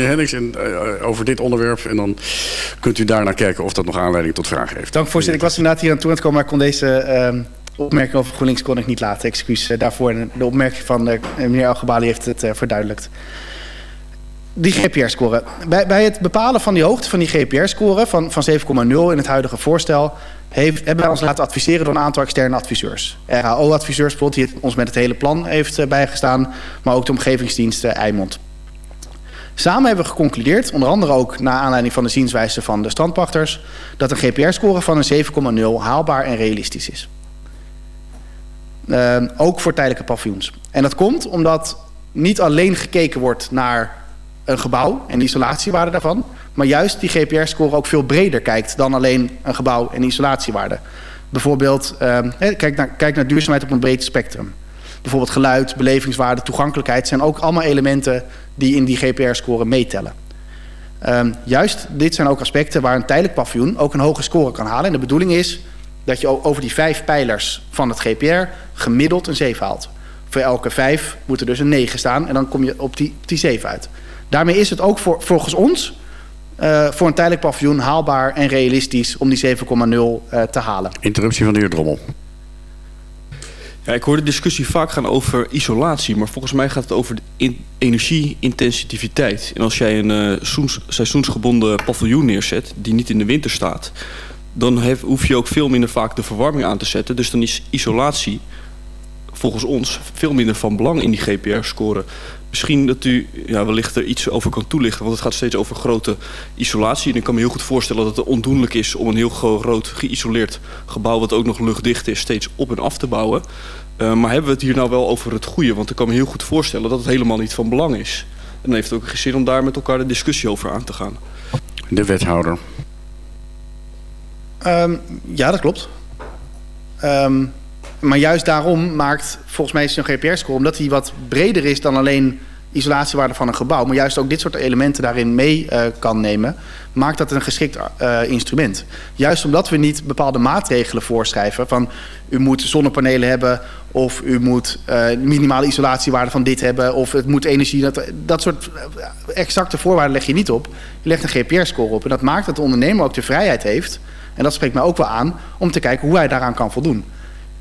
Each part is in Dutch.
Hendricks en, uh, over dit onderwerp. En dan kunt u daarna kijken of dat nog aanleiding tot vragen heeft. Dank voorzitter. Ik was inderdaad hier aan toe aan het komen, maar kon deze uh, opmerking over GroenLinks kon ik niet laten. Excuus uh, daarvoor. De opmerking van meneer Algebali heeft het verduidelijkt. Die GPR-score. Bij, bij, het bepalen van die hoogte van die GPR-score van, van 7,0 in het huidige voorstel... Heeft, hebben wij ons laten adviseren door een aantal externe adviseurs. RAO-adviseurs bijvoorbeeld, die ons met het hele plan heeft bijgestaan... maar ook de omgevingsdienst Eimond. Samen hebben we geconcludeerd, onder andere ook naar aanleiding van de zienswijze van de strandpachters, dat een GPR-score van een 7,0 haalbaar en realistisch is. Uh, ook voor tijdelijke paviljoens. En dat komt omdat niet alleen gekeken wordt naar een gebouw en de isolatiewaarde daarvan, maar juist die GPR-score ook veel breder kijkt dan alleen een gebouw en isolatiewaarde. Bijvoorbeeld, uh, kijk, naar, kijk naar duurzaamheid op een breed spectrum. Bijvoorbeeld geluid, belevingswaarde, toegankelijkheid zijn ook allemaal elementen die in die GPR-score meetellen. Um, juist dit zijn ook aspecten waar een tijdelijk paviljoen ook een hoge score kan halen. En de bedoeling is dat je over die vijf pijlers van het GPR gemiddeld een 7 haalt. Voor elke vijf moet er dus een 9 staan en dan kom je op die, die 7 uit. Daarmee is het ook voor, volgens ons uh, voor een tijdelijk paviljoen haalbaar en realistisch om die 7,0 uh, te halen. Interruptie van de heer Drommel. Ja, ik hoor de discussie vaak gaan over isolatie, maar volgens mij gaat het over de energie-intensiviteit. En als jij een uh, seizoensgebonden paviljoen neerzet, die niet in de winter staat, dan hoef je ook veel minder vaak de verwarming aan te zetten. Dus dan is isolatie volgens ons veel minder van belang in die GPR-score. Misschien dat u ja, wellicht er iets over kan toelichten, want het gaat steeds over grote isolatie. En ik kan me heel goed voorstellen dat het ondoenlijk is om een heel groot geïsoleerd gebouw, wat ook nog luchtdicht is, steeds op en af te bouwen. Uh, maar hebben we het hier nou wel over het goede? Want ik kan me heel goed voorstellen dat het helemaal niet van belang is. En dan heeft het ook geen zin om daar met elkaar de discussie over aan te gaan. De wethouder. Um, ja, dat klopt. Um, maar juist daarom maakt volgens mij een GPR-score... omdat hij wat breder is dan alleen isolatiewaarde van een gebouw... maar juist ook dit soort elementen daarin mee uh, kan nemen... maakt dat een geschikt uh, instrument. Juist omdat we niet bepaalde maatregelen voorschrijven... van u moet zonnepanelen hebben... of u moet uh, minimale isolatiewaarde van dit hebben... of het moet energie... Dat, dat soort exacte voorwaarden leg je niet op. Je legt een GPR-score op. En dat maakt dat de ondernemer ook de vrijheid heeft... en dat spreekt mij ook wel aan... om te kijken hoe hij daaraan kan voldoen.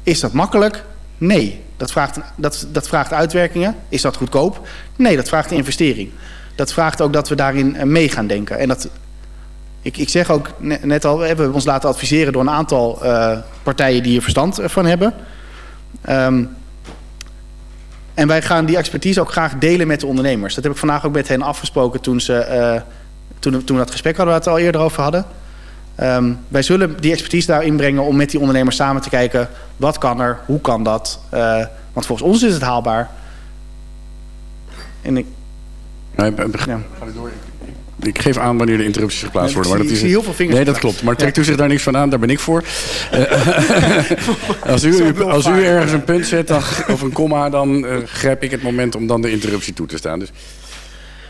Is dat makkelijk? Nee. Dat vraagt, dat, dat vraagt uitwerkingen. Is dat goedkoop? Nee, dat vraagt investering. Dat vraagt ook dat we daarin mee gaan denken. En dat, ik, ik zeg ook net al, we hebben ons laten adviseren door een aantal uh, partijen die hier verstand van hebben. Um, en wij gaan die expertise ook graag delen met de ondernemers. Dat heb ik vandaag ook met hen afgesproken toen, ze, toen, toen we dat gesprek hadden waar we het al eerder over hadden. Um, wij zullen die expertise daar inbrengen om met die ondernemers samen te kijken... wat kan er, hoe kan dat? Uh, want volgens ons is het haalbaar. En ik... Nee, ja. Ik geef aan wanneer de interrupties geplaatst worden. Maar dat is, heel veel vingers. Nee, dat klopt. Maar trekt u zich daar niks van aan? Daar ben ik voor. als u, als u ergens een punt zet of een komma, dan uh, grijp ik het moment om dan de interruptie toe te staan. Dus...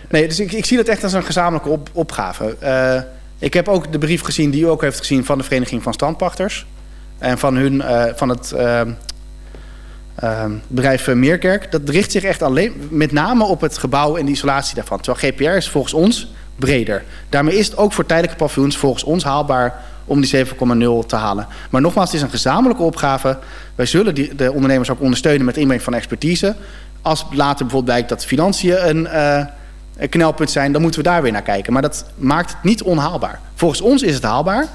Nee, dus ik, ik zie dat echt als een gezamenlijke op, opgave. Uh, ik heb ook de brief gezien die u ook heeft gezien van de Vereniging van Strandpachters. En van, hun, uh, van het uh, uh, bedrijf Meerkerk. Dat richt zich echt alleen met name op het gebouw en de isolatie daarvan. Terwijl GPR is volgens ons breder. Daarmee is het ook voor tijdelijke paviljoens volgens ons haalbaar om die 7,0 te halen. Maar nogmaals, het is een gezamenlijke opgave. Wij zullen die, de ondernemers ook ondersteunen met inbreng van expertise. Als later bijvoorbeeld blijkt dat financiën een een knelpunt zijn, dan moeten we daar weer naar kijken. Maar dat maakt het niet onhaalbaar. Volgens ons is het haalbaar.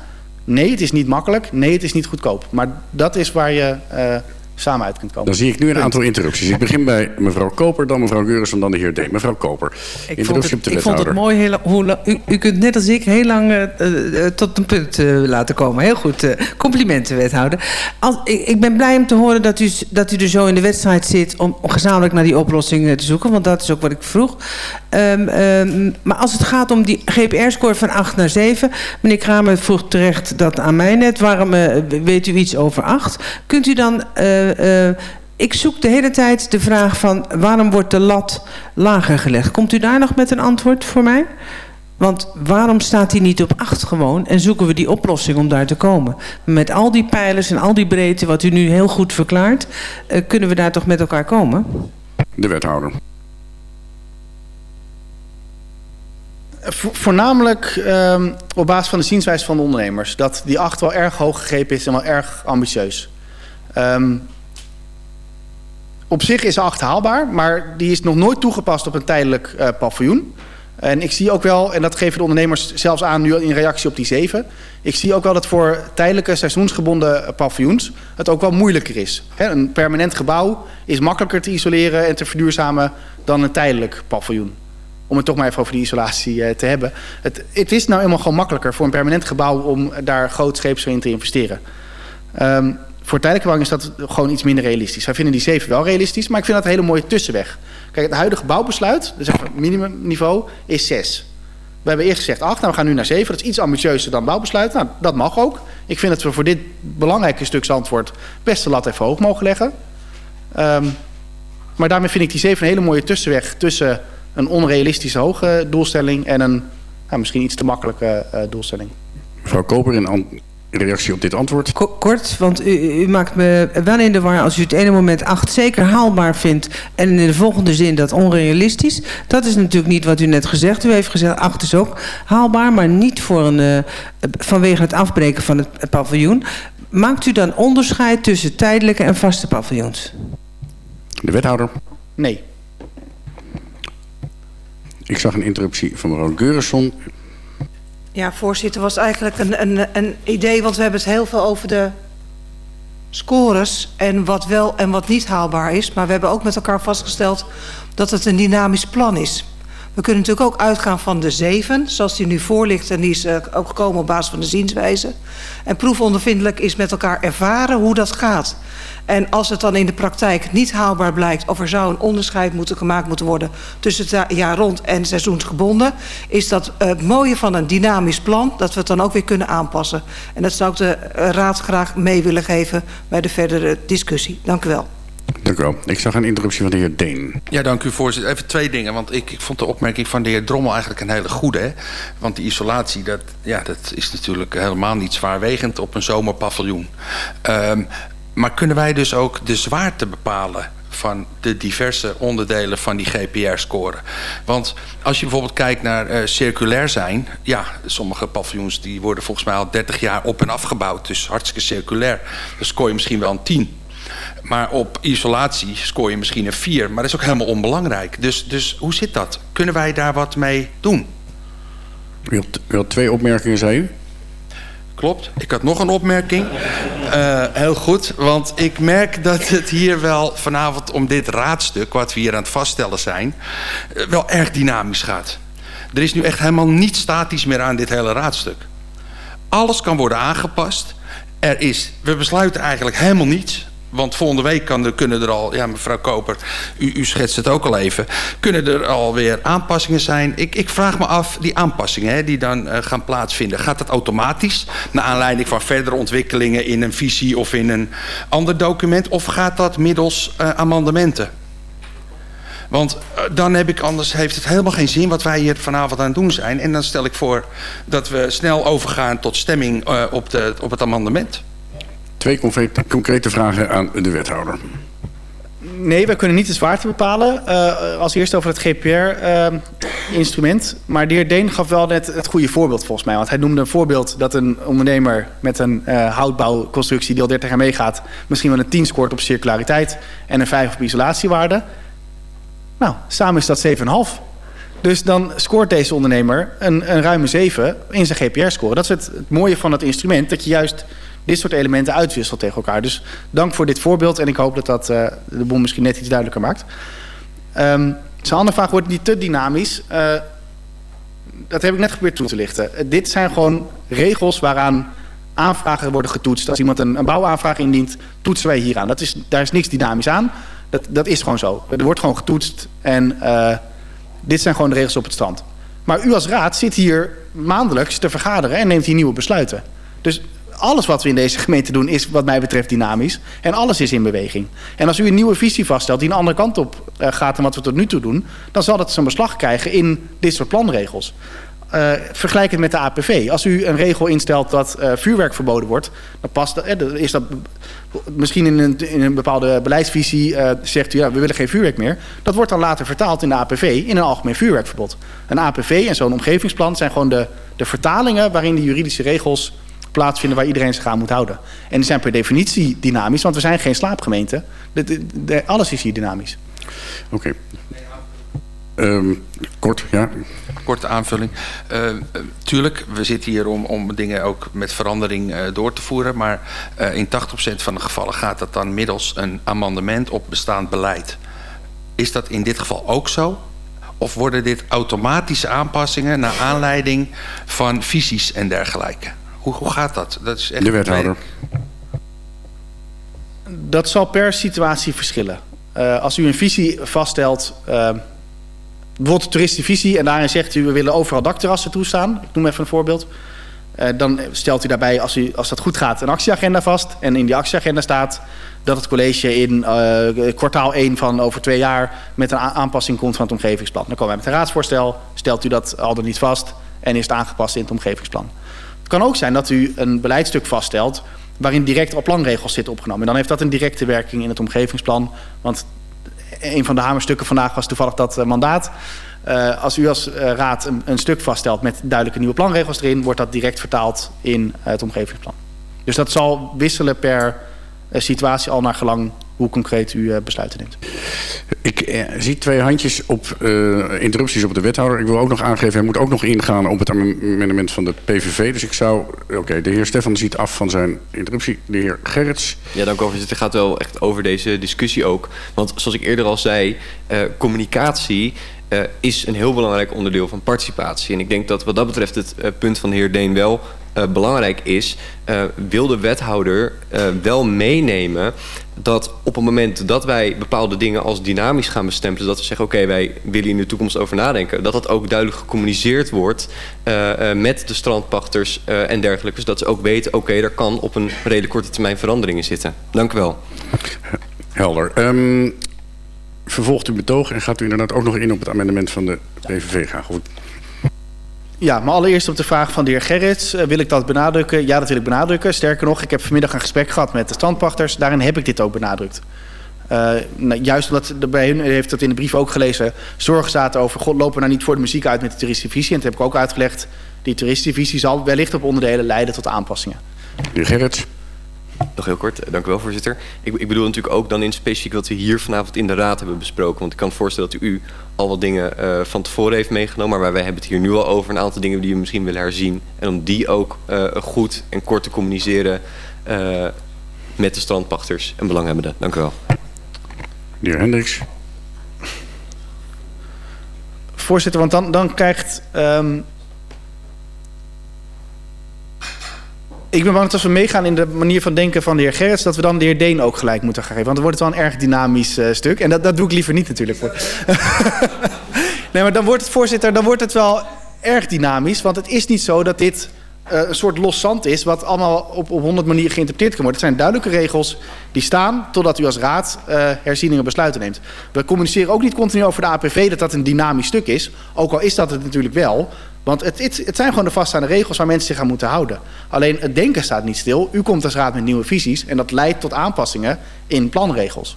Nee, het is niet makkelijk. Nee, het is niet goedkoop. Maar dat is waar je uh, samen uit kunt komen. Dan zie ik nu een aantal interrupties. Ik begin bij mevrouw Koper, dan mevrouw Geuris en dan de heer D. Mevrouw Koper, ik interruptie op de Ik vond het mooi. Heel, hoe, u, u kunt net als ik heel lang uh, uh, tot een punt uh, laten komen. Heel goed. complimenten, wethouder. Als, ik, ik, ben blij om te horen dat u, dat u er zo in de wedstrijd zit... om, om gezamenlijk naar die oplossing te zoeken. Want dat is ook wat ik vroeg. Um, um, maar als het gaat om die GPR-score van 8 naar 7... meneer Kramer vroeg terecht dat aan mij net. Waarom weet u iets over 8? Kunt u dan... Uh, ik zoek de hele tijd de vraag van waarom wordt de lat lager gelegd? Komt u daar nog met een antwoord voor mij? Want waarom staat die niet op 8 gewoon en zoeken we die oplossing om daar te komen? Met al die pijlers en al die breedte wat u nu heel goed verklaart, uh, kunnen we daar toch met elkaar komen? De wethouder. voornamelijk um, op basis van de zienswijze van de ondernemers. Dat die acht wel erg hoog gegrepen is en wel erg ambitieus. Um, op zich is 8 haalbaar, maar die is nog nooit toegepast op een tijdelijk uh, paviljoen. En ik zie ook wel, en dat geven de ondernemers zelfs aan nu in reactie op die 7. Ik zie ook wel dat voor tijdelijke seizoensgebonden paviljoens het ook wel moeilijker is. een permanent gebouw is makkelijker te isoleren en te verduurzamen dan een tijdelijk paviljoen. Om het toch maar even over die isolatie uh, te hebben. Het, het, is nou eenmaal gewoon makkelijker voor een permanent gebouw om daar grootscheeps in te investeren. Um, voor tijdelijke is dat gewoon iets minder realistisch. Wij vinden die 7 wel realistisch, maar ik vind dat een hele mooie tussenweg. Kijk, het huidige bouwbesluit, dus even minimumniveau, is 6. We hebben eerst gezegd 8, nou we gaan nu naar 7. Dat is iets ambitieuzer dan bouwbesluit. Nou, dat mag ook. Ik vind dat we voor dit belangrijke stuk antwoord best de lat even hoog mogen leggen. Um, maar daarmee vind ik die 7 een hele mooie tussenweg tussen een onrealistische hoge doelstelling en een nou, misschien iets te makkelijke uh, doelstelling. Mevrouw Koper, in reactie op dit antwoord? Kort, want u, u, maakt me wel in de war als u het ene moment acht zeker haalbaar vindt... en in de volgende zin dat onrealistisch. Dat is natuurlijk niet wat u net gezegd. U heeft gezegd acht is ook haalbaar, maar niet voor een, uh, vanwege het afbreken van het paviljoen. Maakt u dan onderscheid tussen tijdelijke en vaste paviljoens? De wethouder? Nee. Ik zag een interruptie van mevrouw Geurenson. Ja, voorzitter, was eigenlijk een, een, een idee, want we hebben het heel veel over de scores en wat wel en wat niet haalbaar is. Maar we hebben ook met elkaar vastgesteld dat het een dynamisch plan is. We kunnen natuurlijk ook uitgaan van de zeven, zoals die nu voor ligt. En die is uh, ook gekomen op basis van de zienswijze. En proefondervindelijk is met elkaar ervaren hoe dat gaat. En als het dan in de praktijk niet haalbaar blijkt... of er zou een onderscheid moeten gemaakt moeten worden... tussen het jaar rond en seizoensgebonden... is dat het mooie van een dynamisch plan... dat we het dan ook weer kunnen aanpassen. En dat zou ik de eh, raad graag mee willen geven... bij de verdere discussie. Dank u wel. Dank u wel. Ik zag een interruptie van de heer Deen. Ja, dank u voorzitter. Even twee dingen, want ik, ik vond de opmerking van de heer Drommel eigenlijk een hele goede. Want die isolatie, dat, ja, dat is natuurlijk helemaal niet zwaarwegend op een zomerpaviljoen. Um, maar kunnen wij dus ook de zwaarte bepalen van de diverse onderdelen van die GPR-score. Want als je bijvoorbeeld kijkt naar uh, circulair zijn... ja, sommige paviljoens die worden volgens mij al 30 jaar op en afgebouwd. Dus hartstikke circulair. Dan scoor je misschien wel een 10. Maar op isolatie scoor je misschien een 4. Maar dat is ook helemaal onbelangrijk. Dus, dus hoe zit dat? Kunnen wij daar wat mee doen? U had, u had twee opmerkingen, zei u? Klopt. Ik had nog een opmerking. Uh, heel goed, want ik merk dat het hier wel vanavond om dit raadstuk... wat we hier aan het vaststellen zijn, uh, wel erg dynamisch gaat. Er is nu echt helemaal niet statisch meer aan dit hele raadstuk. Alles kan worden aangepast. Er is, we besluiten eigenlijk helemaal niets. Want volgende week kan kunnen er al, ja mevrouw Koper, u, u schetst het ook al even, kunnen er alweer aanpassingen zijn. Ik, ik vraag me af, die aanpassingen hè, die dan uh, gaan plaatsvinden, gaat dat automatisch naar aanleiding van verdere ontwikkelingen in een visie of in een ander document? Of gaat dat middels uh, amendementen? Want uh, dan heb ik anders heeft het helemaal geen zin wat wij hier vanavond aan het doen zijn. En dan stel ik voor dat we snel overgaan tot stemming op, de, op het amendement. Twee concrete, vragen aan de wethouder. Nee, we kunnen niet de zwaarte bepalen. Uh, als eerste over het GPR-instrument. Uh, maar de heer Deen gaf wel net het goede voorbeeld volgens mij. Want hij noemde een voorbeeld dat een ondernemer met een uh, houtbouwconstructie die al 30 jaar meegaat... misschien wel een 10 scoort op circulariteit en een 5 op isolatiewaarde. Nou, samen is dat 7,5. Dus dan scoort deze ondernemer een, een ruime 7 in zijn GPR-score. Dat is het mooie van het instrument, dat je juist dit soort elementen uitwisselt tegen elkaar. Dus dank voor dit voorbeeld en ik hoop dat dat uh, de boel misschien net iets duidelijker maakt. Um, zijn andere vraag wordt niet te dynamisch. Uh, dat heb ik net geprobeerd toe te lichten. Uh, dit zijn gewoon regels waaraan aanvragen worden getoetst. Als iemand een, een bouwaanvraag indient, toetsen wij hieraan. Dat is, daar is niks dynamisch aan. Dat, dat is gewoon zo. Er wordt gewoon getoetst en dit zijn gewoon de regels op het strand. Maar u als raad zit hier maandelijks te vergaderen en neemt hier nieuwe besluiten. Dus alles wat we in deze gemeente doen is wat mij betreft dynamisch. En alles is in beweging. En als u een nieuwe visie vaststelt die een andere kant op uh, gaat dan wat we tot nu toe doen... dan zal dat zijn beslag krijgen in dit soort planregels. Uh, vergelijk het met de APV. Als u een regel instelt dat uh, vuurwerk verboden wordt, dan past uh, is dat misschien in een, in een bepaalde beleidsvisie zegt u ja, we willen geen vuurwerk meer. Dat wordt dan later vertaald in de APV in een algemeen vuurwerkverbod. Een APV en zo'n omgevingsplan zijn gewoon de, de vertalingen waarin de juridische regels plaatsvinden waar iedereen zich aan moet houden. En die zijn per definitie dynamisch, want we zijn geen slaapgemeente. De, de, alles is hier dynamisch. Oké. Okay. Um, kort, ja. Korte aanvulling. Uh, tuurlijk, we zitten hier om, om dingen ook met verandering uh, door te voeren. Maar uh, in 80% van de gevallen gaat dat dan middels een amendement op bestaand beleid. Is dat in dit geval ook zo? Of worden dit automatische aanpassingen naar aanleiding van visies en dergelijke? Hoe, hoe gaat dat? dat is echt de wethouder. Dat zal per situatie verschillen. Uh, als u een visie vaststelt, uh, bijvoorbeeld toeristenvisie... en daarin zegt u, we willen overal dakterrassen toestaan. Ik noem even een voorbeeld. Uh, dan stelt u daarbij, als, u, als dat goed gaat, een actieagenda vast. En in die actieagenda staat dat het college in kwartaal 1 van over twee jaar... met een aanpassing komt van het omgevingsplan. Dan komen wij met een raadsvoorstel, stelt u dat al dan niet vast... en is het aangepast in het omgevingsplan. Het kan ook zijn dat u een beleidstuk vaststelt waarin direct al planregels zitten opgenomen. En dan heeft dat een directe werking in het omgevingsplan. Want een van de hamerstukken vandaag was toevallig dat uh, mandaat. Uh, als u als uh, raad een, stuk vaststelt met duidelijke nieuwe planregels erin... wordt dat direct vertaald in het omgevingsplan. Dus dat zal wisselen per situatie al naar gelang hoe concreet u uh, besluiten neemt. Ik eh, zie twee handjes op uh, interrupties op de wethouder. Ik wil ook nog aangeven, hij moet ook nog ingaan op het amendement van de PVV. Dus ik zou... Oké, okay, de heer Stefan ziet af van zijn interruptie. De heer Gerrits. Ja, dank u wel. Het gaat wel echt over deze discussie ook. Want zoals ik eerder al zei, uh, communicatie... Uh, is een heel belangrijk onderdeel van participatie. En ik denk dat wat dat betreft het uh, punt van de heer Deen wel belangrijk is... wil de wethouder wel meenemen dat op het moment dat wij bepaalde dingen als dynamisch gaan bestempelen... dat we zeggen, oké, wij willen in de toekomst over nadenken... dat dat ook duidelijk gecommuniceerd wordt met de strandpachters en dergelijke. Dus dat ze ook weten, oké, okay, er kan op een redelijk korte termijn veranderingen zitten. Dank u wel. Helder. Um, vervolgt u betoog en gaat u inderdaad ook nog in op het amendement van de PVV graag. Ja, maar allereerst op de vraag van de heer Gerrits. Uh, wil ik dat benadrukken? Ja, dat wil ik benadrukken. Sterker nog, ik heb vanmiddag een gesprek gehad met de standpachters. Daarin heb ik dit ook benadrukt. Uh, nou, juist omdat de, bij hun heeft dat in de brief ook gelezen. Zorgen zaten over, god, lopen we nou niet voor de muziek uit met de toeristenvisie. En dat heb ik ook uitgelegd. Die toeristenvisie zal wellicht op onderdelen leiden tot aanpassingen. De heer Gerrits. Nog heel kort, dank u wel voorzitter. Ik, ik, bedoel natuurlijk ook dan in specifiek wat we hier vanavond in de raad hebben besproken. Want ik kan voorstellen dat u al wat dingen uh, van tevoren heeft meegenomen. Maar wij hebben het hier nu al over een aantal dingen die we misschien willen herzien. En om die ook uh, goed en kort te communiceren uh, met de strandpachters en belanghebbenden. Dank u wel. De heer Hendricks. Voorzitter, want dan, dan krijgt... Um, ik ben bang dat als we meegaan in de manier van denken van de heer Gerrits... dat we dan de heer Deen ook gelijk moeten gaan geven. Want dan wordt het wel een erg dynamisch uh, stuk. En dat, dat doe ik liever niet natuurlijk. Nee, maar dan wordt het, voorzitter, dan wordt het wel erg dynamisch. Want het is niet zo dat dit uh, een soort los zand is... wat allemaal op, op honderd manieren geïnterpreteerd kan worden. Het zijn duidelijke regels die staan... totdat u als raad uh, herzieningen besluiten neemt. We communiceren ook niet continu over de APV... dat dat een dynamisch stuk is. Ook al is dat het natuurlijk wel... Want het, het, zijn gewoon de vaststaande regels waar mensen zich aan moeten houden. Alleen het denken staat niet stil. U komt als raad met nieuwe visies en dat leidt tot aanpassingen in planregels.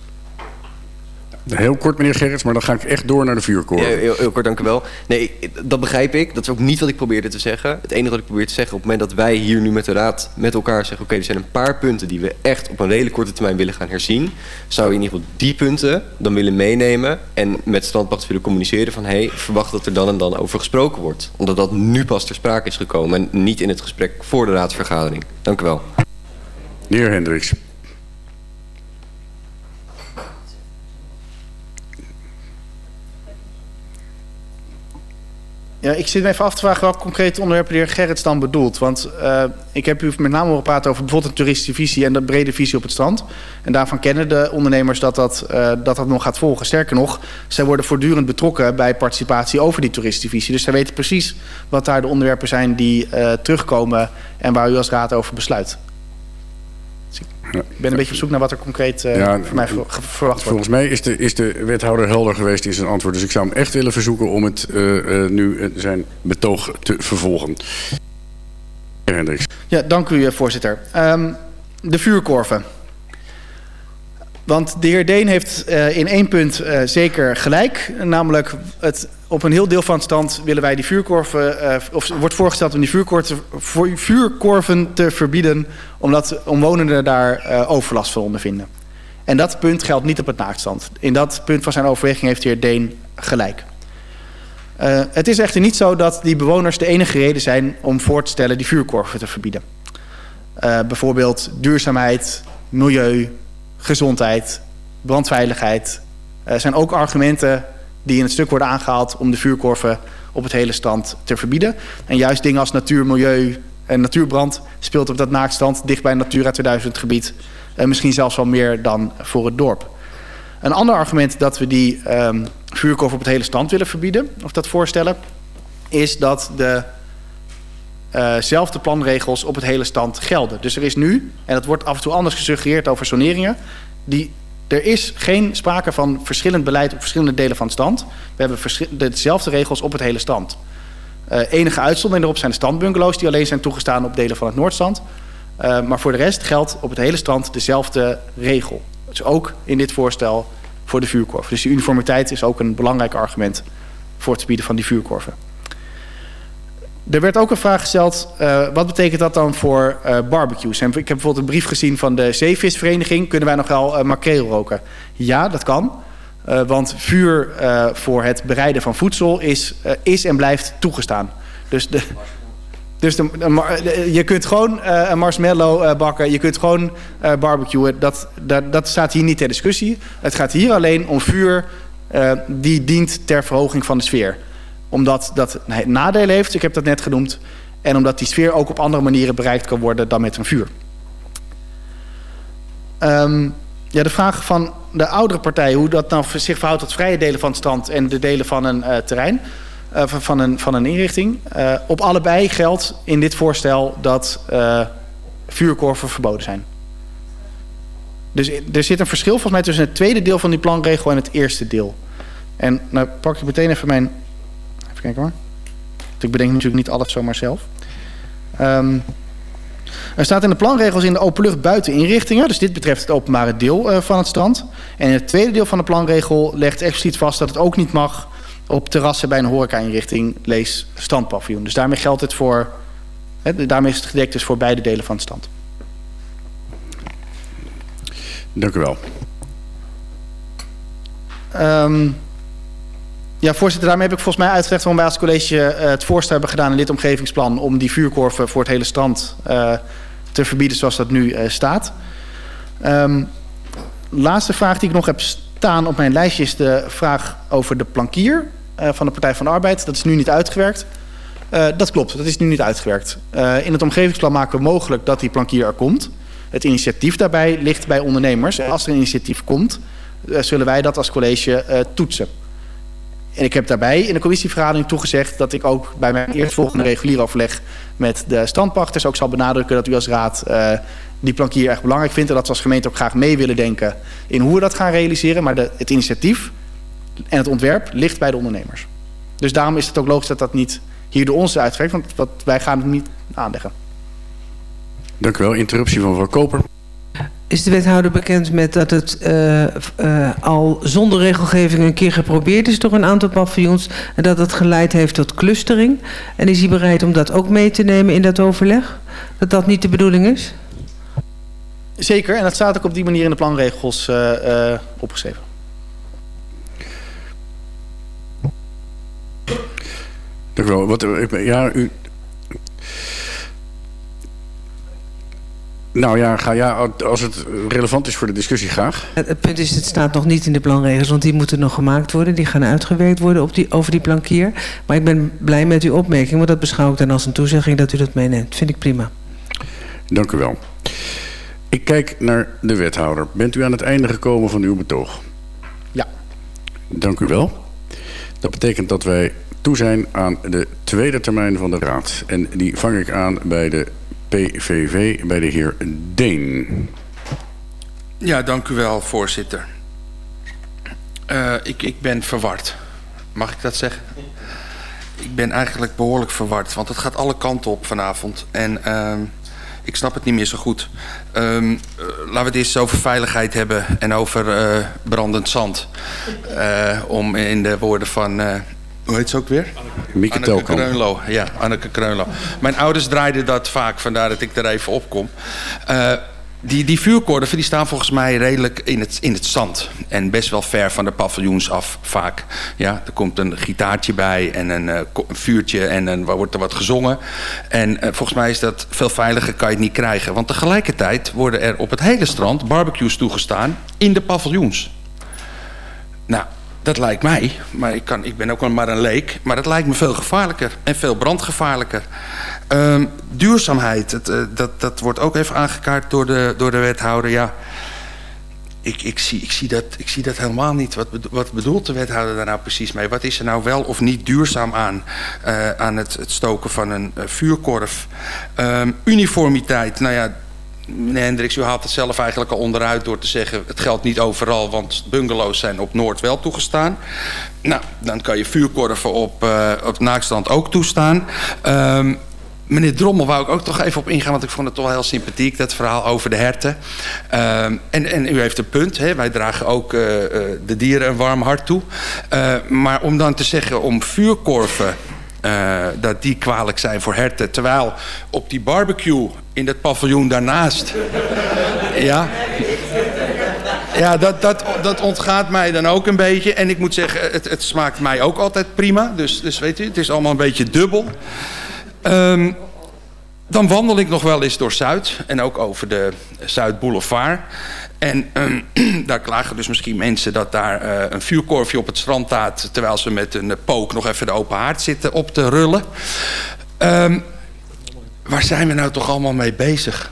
Heel kort, meneer Gerrits, maar dan ga ik echt door naar de vuurkoor. Ja, heel, heel, kort, dank u wel. Nee, dat begrijp ik. Dat is ook niet wat ik probeerde te zeggen. Het enige wat ik probeer te zeggen, op het moment dat wij hier nu met de Raad met elkaar zeggen... oké, okay, er zijn een paar punten die we echt op een redelijk korte termijn willen gaan herzien... zou je in ieder geval die punten dan willen meenemen... en met standpacht willen communiceren van... hé, hey, verwacht dat er dan en dan over gesproken wordt. Omdat dat nu pas ter sprake is gekomen... en niet in het gesprek voor de raadsvergadering. Dank u wel. De heer Hendricks. Ja, ik zit me even af te vragen welk concreet onderwerp de heer Gerrits dan bedoelt. Want uh, ik heb u met name horen praten over bijvoorbeeld een toeristische visie en de brede visie op het strand. En daarvan kennen de ondernemers dat dat, uh, dat, dat nog gaat volgen. Sterker nog, zij worden voortdurend betrokken bij participatie over die toeristische visie. Dus zij weten precies wat daar de onderwerpen zijn die uh, terugkomen en waar u als raad over besluit. Ik ben een beetje op zoek naar wat er concreet uh, ja, voor mij verwacht wordt. Volgens mij is de, is de wethouder helder geweest in zijn antwoord. Dus ik zou hem echt willen verzoeken om het uh, uh, nu zijn betoog te vervolgen. Heer Hendricks. Ja, dank u voorzitter. Um, de vuurkorven. Want de heer Deen heeft uh, in één punt uh, zeker gelijk. Namelijk, het, op een heel deel van het stand willen wij die vuurkorven... Uh, of wordt voorgesteld om die vuurkorven, vuurkorven te verbieden... omdat omwonenden daar overlast van ondervinden. En dat punt geldt niet op het naaktstand. In dat punt van zijn overweging heeft de heer Deen gelijk. het is echter niet zo dat die bewoners de enige reden zijn... om voor te stellen die vuurkorven te verbieden. bijvoorbeeld duurzaamheid, milieu gezondheid, brandveiligheid... Uh, zijn ook argumenten die in het stuk worden aangehaald... om de vuurkorven op het hele stand te verbieden. En juist dingen als natuur, milieu en natuurbrand... speelt op dat naaktstand dicht bij Natura 2000 gebied... Uh, misschien zelfs wel meer dan voor het dorp. Een ander argument dat we die um, op het hele stand willen verbieden... of dat voorstellen... is dat de uh, planregels op het hele stand gelden. Dus er is nu, en dat wordt af en toe anders gesuggereerd over soneringen... Die, er is geen sprake van verschillend beleid op verschillende delen van het stand. We hebben dezelfde regels op het hele stand. Uh, enige uitzondering erop zijn de standbungalows... die alleen zijn toegestaan op delen van het Noordstand. Uh, maar voor de rest geldt op het hele strand dezelfde regel. Dus ook in dit voorstel voor de vuurkorf. Dus die uniformiteit is ook een belangrijk argument... voor het bieden van die vuurkorven. Er werd ook een vraag gesteld, uh, wat betekent dat dan voor uh, barbecues? En ik heb bijvoorbeeld een brief gezien van de zeevisvereniging. Kunnen wij nog wel uh, makreel roken? Ja, dat kan. want vuur voor het bereiden van voedsel is, is en blijft toegestaan. Dus, de, dus de, je kunt gewoon een marshmallow bakken. Je kunt gewoon barbecuen. Dat, dat, dat staat hier niet ter discussie. Het gaat hier alleen om vuur die dient ter verhoging van de sfeer omdat dat nadeel heeft, ik heb dat net genoemd. En omdat die sfeer ook op andere manieren bereikt kan worden dan met een vuur. Um, ja, de vraag van de oudere partij, hoe dat nou zich verhoudt tot vrije delen van het strand en de delen van een uh, terrein, uh, van, een, van een inrichting. Uh, op allebei geldt in dit voorstel dat vuurkorven verboden zijn. Dus er zit een verschil volgens mij tussen het tweede deel van die planregel en het eerste deel. En nou pak ik meteen even mijn Even kijken hoor. Ik bedenk natuurlijk niet alles zomaar zelf. Um, er staat in de planregels in de openlucht buiteninrichtingen. Dus dit betreft het openbare deel uh, van het strand. En in het tweede deel van de planregel legt expliciet vast dat het ook niet mag op terrassen bij een horeca-inrichting, lees standpaviljoen. Dus daarmee geldt het voor, daarmee is het gedekt dus voor beide delen van het strand. Dank u wel. Um, ja, voorzitter, daarmee heb ik volgens mij uitgelegd waarom wij als college uh, het voorstel hebben gedaan in dit omgevingsplan om die vuurkorven voor het hele strand uh, te verbieden zoals dat nu staat. Um, laatste vraag die ik nog heb staan op mijn lijstje is de vraag over de plankier van de Partij van de Arbeid. Dat is nu niet uitgewerkt. dat klopt, dat is nu niet uitgewerkt. in het omgevingsplan maken we mogelijk dat die plankier er komt. Het initiatief daarbij ligt bij ondernemers. Als er een initiatief komt, zullen wij dat als college toetsen. En ik heb daarbij in de commissievergadering toegezegd dat ik ook bij mijn eerstvolgende regulier overleg met de standpachters ook zal benadrukken dat u als raad uh, die plankier erg belangrijk vindt. En dat we als gemeente ook graag mee willen denken in hoe we dat gaan realiseren. Maar de, het initiatief en het ontwerp ligt bij de ondernemers. Dus daarom is het ook logisch dat dat niet hier door ons uitgewerkt. Want wij gaan het niet aanleggen. Dank u wel. Interruptie van mevrouw Koper. Is de wethouder bekend met dat het uh, uh, al zonder regelgeving een keer geprobeerd is door een aantal paviljoens en dat het geleid heeft tot clustering? En is hij bereid om dat ook mee te nemen in dat overleg? Dat dat niet de bedoeling is? Zeker, en dat staat ook op die manier in de planregels uh, opgeschreven. Dank u wel. Wat, ja, u, Nou ja, ga, ja, als het relevant is voor de discussie, graag. Het, punt is, het staat nog niet in de planregels, want die moeten nog gemaakt worden. Die gaan uitgewerkt worden op die, over die plankier. Maar ik ben blij met uw opmerking, want dat beschouw ik dan als een toezegging dat u dat meeneemt. Vind ik prima. Dank u wel. Ik kijk naar de wethouder. Bent u aan het einde gekomen van uw betoog? Ja. Dank u wel. Dat betekent dat wij toe zijn aan de tweede termijn van de raad. En die vang ik aan bij de PVV bij de heer Deen. Ja, dank u wel, voorzitter. Uh, ik, ik ben verward. Mag ik dat zeggen? Ik ben eigenlijk behoorlijk verward, want het gaat alle kanten op vanavond. En uh, ik snap het niet meer zo goed. Um, uh, laten we het eerst over veiligheid hebben en over uh, brandend zand. Om in de woorden van... hoe heet ze ook weer? Mieke Anneke Kreunlo. Ja, Anneke Kreunlo. Mijn ouders draaiden dat vaak, vandaar dat ik er even op kom. Die, die vuurkorven die staan volgens mij redelijk in het, in het zand. En best wel ver van de paviljoens af, vaak. Ja, er komt een gitaartje bij en een, uh, vuurtje en een, wordt er wat gezongen. En uh, volgens mij is dat veel veiliger, kan je het niet krijgen. Want tegelijkertijd worden er op het hele strand barbecues toegestaan in de paviljoens. Nou, dat lijkt mij, maar ik, kan, ik ben ook maar een leek... maar dat lijkt me veel gevaarlijker en veel brandgevaarlijker. Um, duurzaamheid, het, uh, dat, dat wordt ook even aangekaart door de, door de wethouder. Ja, ik, ik, zie, ik, zie dat, ik zie dat helemaal niet. Wat, wat bedoelt de wethouder daar nou precies mee? Wat is er nou wel of niet duurzaam aan, uh, aan het, stoken van een uh, vuurkorf? Um, uniformiteit, nou ja meneer Hendricks, u haalt het zelf eigenlijk al onderuit door te zeggen... het geldt niet overal, want bungalows zijn op Noord wel toegestaan. Nou, dan kan je vuurkorven op, uh, op Naakstrand ook toestaan. Um, meneer Drommel wou ik ook toch even op ingaan... want ik vond het toch wel heel sympathiek, dat verhaal over de herten. Um, en, en u heeft een punt, hè? wij dragen ook uh, uh, de dieren een warm hart toe. Maar om dan te zeggen om vuurkorven... Uh, dat die kwalijk zijn voor herten. Terwijl op die barbecue in dat paviljoen daarnaast... ja, ja dat, dat, dat ontgaat mij dan ook een beetje. En ik moet zeggen, het, het smaakt mij ook altijd prima. Dus, dus weet u, het is allemaal een beetje dubbel. Um, dan wandel ik nog wel eens door Zuid. En ook over de Zuidboulevard. En um, daar klagen dus misschien mensen dat daar uh, een vuurkorfje op het strand staat... terwijl ze met een pook nog even de open haard zitten op te rullen. Um, waar zijn we nou toch allemaal mee bezig?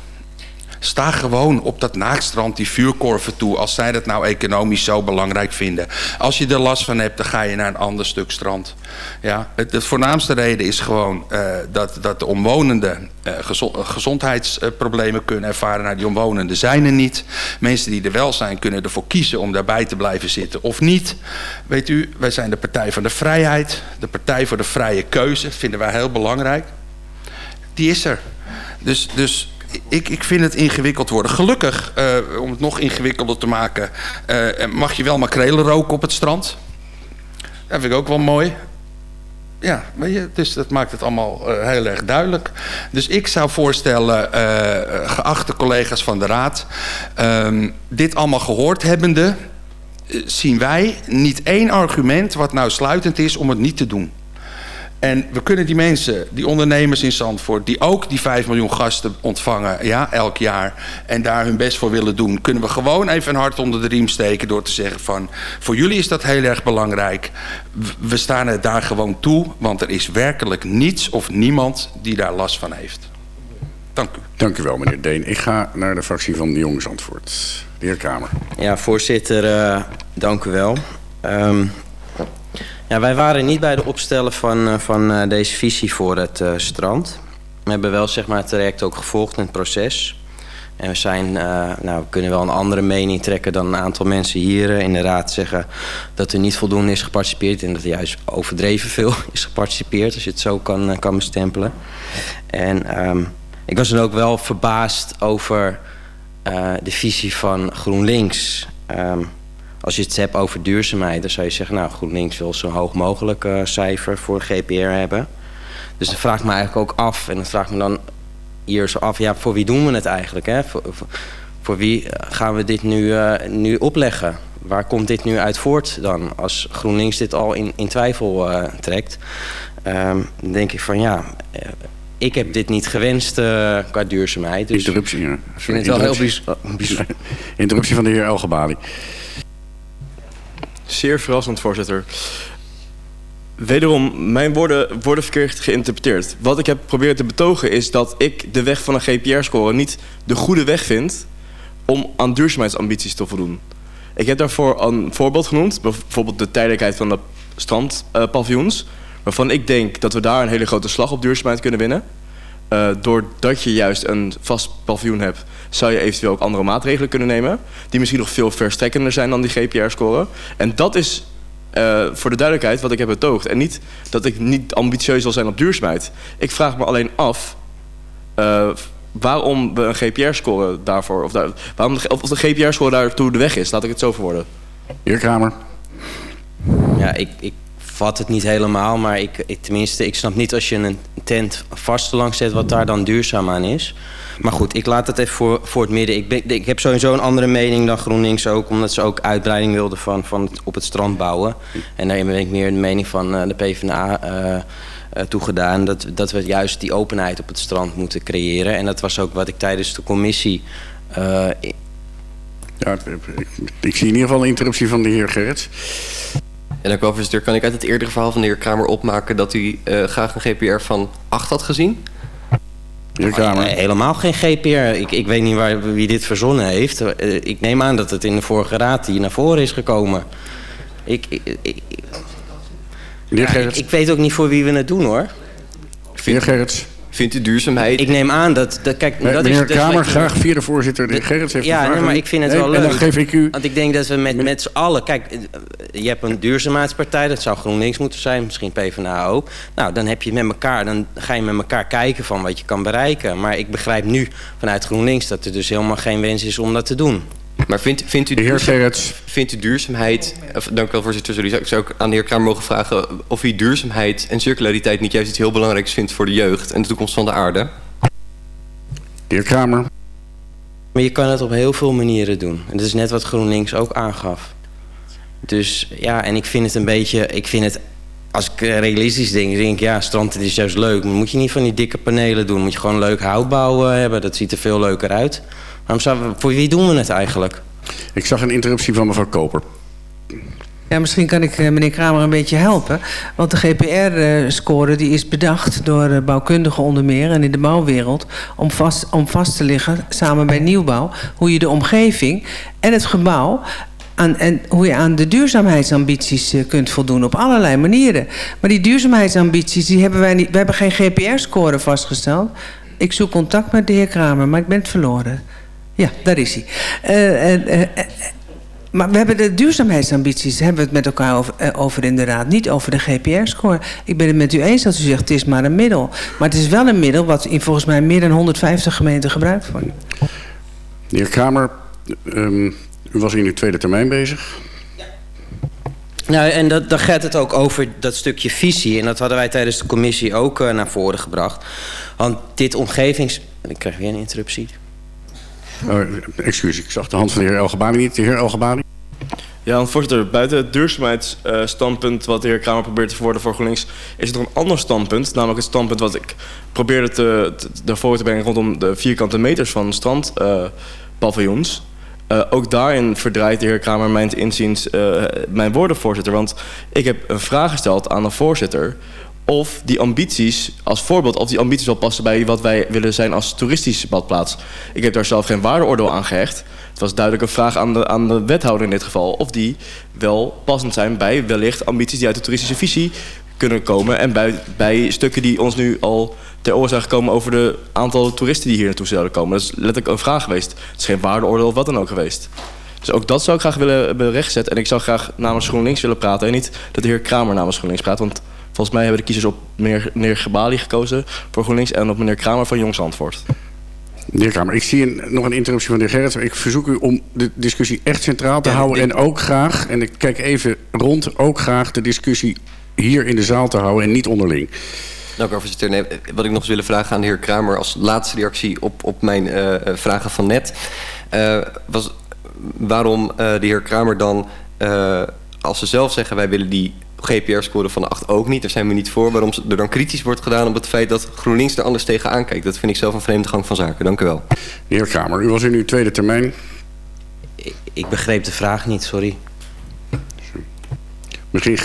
Sta gewoon op dat naakstrand die vuurkorven toe... als zij dat nou economisch zo belangrijk vinden. Als je er last van hebt, dan ga je naar een ander stuk strand. Ja, het, de voornaamste reden is gewoon uh, dat, dat de omwonenden... Uh, gezond, gezondheidsproblemen kunnen ervaren. Nou, die omwonenden zijn er niet. Mensen die er wel zijn, kunnen ervoor kiezen om daarbij te blijven zitten of niet. Weet u, wij zijn de Partij van de Vrijheid. De Partij voor de Vrije Keuze, vinden wij heel belangrijk. Die is er. Dus... dus ik, ik vind het ingewikkeld worden. Gelukkig, uh, om het nog ingewikkelder te maken... Uh, mag je wel makrelen roken op het strand. Dat vind ik ook wel mooi. Ja, weet je, dus dat maakt het allemaal uh, heel erg duidelijk. Dus ik zou voorstellen, geachte collega's van de Raad... Ehm, dit allemaal gehoord hebbende... zien wij niet één argument wat nou sluitend is om het niet te doen. En we kunnen die mensen, die ondernemers in Zandvoort... die ook die 5 miljoen gasten ontvangen ja, elk jaar... en daar hun best voor willen doen... kunnen we gewoon even een hart onder de riem steken... door te zeggen van, voor jullie is dat heel erg belangrijk. We staan het daar gewoon toe... want er is werkelijk niets of niemand die daar last van heeft. Dank u. Dank u wel, meneer Deen. Ik ga naar de fractie van de Jonge Zandvoort. De heer Kamer. Ja, voorzitter, uh, dank u wel. Um, ja, wij waren niet bij de opstellen van, uh, van uh, deze visie voor het uh, strand. We hebben wel zeg maar, het traject ook gevolgd in het proces. En we, zijn, nou, we kunnen wel een andere mening trekken dan een aantal mensen hier in de raad zeggen dat er niet voldoende is geparticipeerd en dat er juist overdreven veel is geparticipeerd, als je het zo kan, kan bestempelen. En um, ik was dan ook wel verbaasd over de visie van GroenLinks. Um, als je het hebt over duurzaamheid, dan zou je zeggen... nou, GroenLinks wil zo hoog mogelijk uh, cijfer voor GPR hebben. Dus dat vraagt me eigenlijk ook af. En dat vraagt me dan hier zo af... ja, voor wie doen we het eigenlijk? Hè? Voor, voor, voor wie gaan we dit nu, uh, nu opleggen? Waar komt dit nu uit voort dan? Als GroenLinks dit al in, in twijfel uh, trekt... Um, dan denk ik van ja... ik heb dit niet gewenst uh, qua duurzaamheid. Dus Interruptie, ja. Ik vind het wel heel bijzonder. Interruptie van de heer Elgebali. Zeer verrassend, voorzitter. Wederom, mijn woorden worden verkeerd geïnterpreteerd. Wat ik heb proberen te betogen is dat ik de weg van een GPR-score niet de goede weg vind om aan duurzaamheidsambities te voldoen. Ik heb daarvoor een voorbeeld genoemd, bijvoorbeeld de tijdelijkheid van de strandpaviljoens, waarvan ik denk dat we daar een hele grote slag op duurzaamheid kunnen winnen. Uh, doordat je juist een vast paviljoen hebt, zou je eventueel ook andere maatregelen kunnen nemen. Die misschien nog veel verstrekkender zijn dan die GPR-score. En dat is uh, voor de duidelijkheid wat ik heb betoogd. En niet dat ik niet ambitieus wil zijn op duurzaamheid. Ik vraag me alleen af uh, waarom we een GPR-score daarvoor... Of, daar, waarom de, of de GPR-score daartoe de weg is. Laat ik het zo verwoorden. Heer Kramer. Ja, ik, ik vat het niet helemaal, maar ik, ik, tenminste, ik snap niet als je een tent vast langs zet wat daar dan duurzaam aan is. Maar goed, ik laat het even voor, voor het midden. Ik, ben, ik heb sowieso een andere mening dan GroenLinks ook, omdat ze ook uitbreiding wilden van, van het, op het strand bouwen. En daarin ben ik meer de mening van uh, de PvdA uh, uh, toegedaan, dat, dat we juist die openheid op het strand moeten creëren. En dat was ook wat ik tijdens de commissie ja, ik, ik, zie in ieder geval een interruptie van de heer Gerrits. En ook wel, voorzitter, kan ik uit het eerdere verhaal van de heer Kramer opmaken... dat u uh, graag een GPR van 8 had gezien? Heer Kramer. Nee, helemaal geen GPR. Ik, ik weet niet waar, wie dit verzonnen heeft. Uh, ik neem aan dat het in de vorige raad hier naar voren is gekomen. Ik, ik, ik, ja, ik weet ook niet voor wie we het doen, hoor. Heer Gerrits. Vindt u duurzaamheid... Ik neem aan dat... dat kijk, dat meneer is, Kramer, dat graag vierde voorzitter. De Gerrits heeft Ja, nee, maar ik vind het nee, wel leuk. En dan geef ik u... Want ik denk dat we met, met z'n allen... Kijk, je hebt een duurzaamheidspartij. Dat zou GroenLinks moeten zijn. Misschien PvdA ook. Nou, dan heb je met elkaar... Dan ga je met elkaar kijken van wat je kan bereiken. Maar ik begrijp nu vanuit GroenLinks... dat er dus helemaal geen wens is om dat te doen. Maar vindt, vindt, u de heer Gerrits. vindt u duurzaamheid... Of, dank u wel, voorzitter. Sorry, ik zou ook aan de heer Kramer mogen vragen... of u duurzaamheid en circulariteit niet juist iets heel belangrijks vindt... voor de jeugd en de toekomst van de aarde? De heer Kramer. Maar je kan het op heel veel manieren doen. En dat is net wat GroenLinks ook aangaf. Dus ja, en ik vind het een beetje... Ik vind het, als ik realistisch denk, denk ik... Ja, strand is juist leuk. Maar moet je niet van die dikke panelen doen. Moet je gewoon leuk houtbouw hebben. Dat ziet er veel leuker uit. Waarom voor wie doen we het eigenlijk? Ik zag een interruptie van mevrouw Koper. Ja, misschien kan ik meneer Kramer een beetje helpen. Want de GPR-score die is bedacht door bouwkundigen onder meer... en in de bouwwereld om vast, om vast te liggen, samen bij nieuwbouw... hoe je de omgeving en het gebouw aan, en hoe je aan de duurzaamheidsambities kunt voldoen op allerlei manieren. Maar die duurzaamheidsambities, die hebben wij niet. We hebben geen GPR-score vastgesteld. Ik zoek contact met de heer Kramer, maar ik ben het verloren. Ja, daar is hij. Uh, uh, maar we hebben de duurzaamheidsambities, hebben we het met elkaar over, over in de raad. Niet over de GPR-score. Ik ben het met u eens dat u zegt het is maar een middel. Maar het is wel een middel wat in volgens mij meer dan 150 gemeenten gebruikt wordt. De heer Kramer, um, u was in uw tweede termijn bezig. Nou, en dat, dan gaat het ook over dat stukje visie. En dat hadden wij tijdens de commissie ook uh, naar voren gebracht. Want dit omgevings... Ik krijg weer een interruptie. Uh, excuus, ik zag de hand van de heer Elgebani niet. De heer Elgebani. Ja, voorzitter, buiten het duurzaamheidsstandpunt wat de heer Kramer probeert te verwoorden voor GroenLinks, is er een ander standpunt, namelijk het standpunt wat ik probeerde te, te, te brengen rondom de vierkante meters van strandpaviljoens. Uh, ook daarin verdraait de heer Kramer mijn inziens mijn woorden, voorzitter. Want ik heb een vraag gesteld aan de voorzitter of die ambities, als voorbeeld, of die ambities wel passen bij wat wij willen zijn als toeristische badplaats. Ik heb daar zelf geen waardeoordeel aan gehecht. Het was duidelijk een vraag aan de, aan de wethouder in dit geval. Of die wel passend zijn bij wellicht ambities die uit de toeristische visie kunnen komen. En bij, bij stukken die ons nu al ter oor zijn gekomen over de aantal toeristen die hier naartoe zouden komen. Dat is letterlijk een vraag geweest. Het is geen waardeoordeel of wat dan ook geweest. Dus ook dat zou ik graag willen rechtgezet. En ik zou graag namens GroenLinks willen praten. En niet dat de heer Kramer namens GroenLinks praat. Want volgens mij hebben de kiezers op meneer, meneer Gebali gekozen voor GroenLinks... en op meneer Kramer van Jongs Antwoord. De heer Kramer, ik zie een, nog een interruptie van de heer Gerrit. Ik verzoek u om de discussie echt centraal te ja, houden. En ook graag, en ik kijk even rond, ook graag de discussie hier in de zaal te houden en niet onderling. Dank u wel, voorzitter. Nee, wat ik nog eens willen vragen aan de heer Kramer... als laatste reactie op, op mijn uh, vragen van net... Uh, was waarom uh, de heer Kramer dan, als ze zelf zeggen... wij willen die GPR-score van 8 ook niet, daar zijn we niet voor... waarom er dan kritisch wordt gedaan op het feit dat GroenLinks er anders tegenaan kijkt. Dat vind ik zelf een vreemde gang van zaken. Dank u wel. De heer Kramer, u was in uw tweede termijn. Ik, ik begreep de vraag niet, sorry. Misschien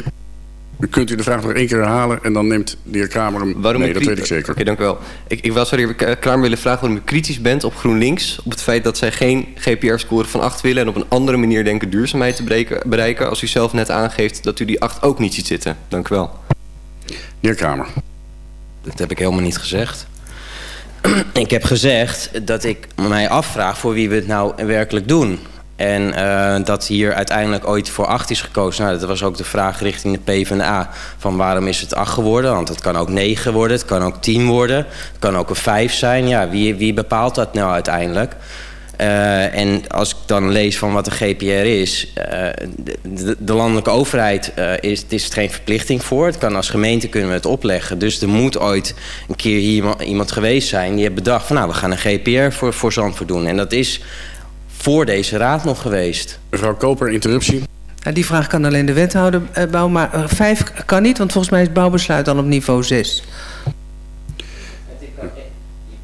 kunt u de vraag nog één keer herhalen en dan neemt de heer Kramer hem... Waarom nee, dat weet ik zeker. Oké, okay, dank u wel. Ik, ik was de heer Kramer willen vragen waarom u kritisch bent op GroenLinks... op het feit dat zij geen GPR-score van 8 willen... en op een andere manier denken duurzaamheid te bereiken, bereiken... als u zelf net aangeeft dat u die 8 ook niet ziet zitten. Dank u wel. De heer Kramer. Dat heb ik helemaal niet gezegd. ik heb gezegd dat ik mij afvraag voor wie we het nou werkelijk doen. En uh, dat hier uiteindelijk ooit voor 8 is gekozen. Nou, dat was ook de vraag richting de PvdA. Van waarom is het 8 geworden? Want het kan ook 9 worden, het kan ook 10 worden. Het kan ook een 5 zijn. Ja, wie, wie bepaalt dat nou uiteindelijk? Uh, en als ik dan lees van wat de GPR is... Uh, de, de, landelijke overheid is, is geen verplichting voor. Het kan als gemeente kunnen we het opleggen. Dus er moet ooit een keer hier iemand geweest zijn... die heeft bedacht van nou, we gaan een GPR voor, voor doen. En dat is voor deze raad nog geweest. Mevrouw Koper, interruptie. Nou, die vraag kan alleen de wethouder uh, bouwen, maar uh, vijf kan niet, want volgens mij is het bouwbesluit dan op niveau 6.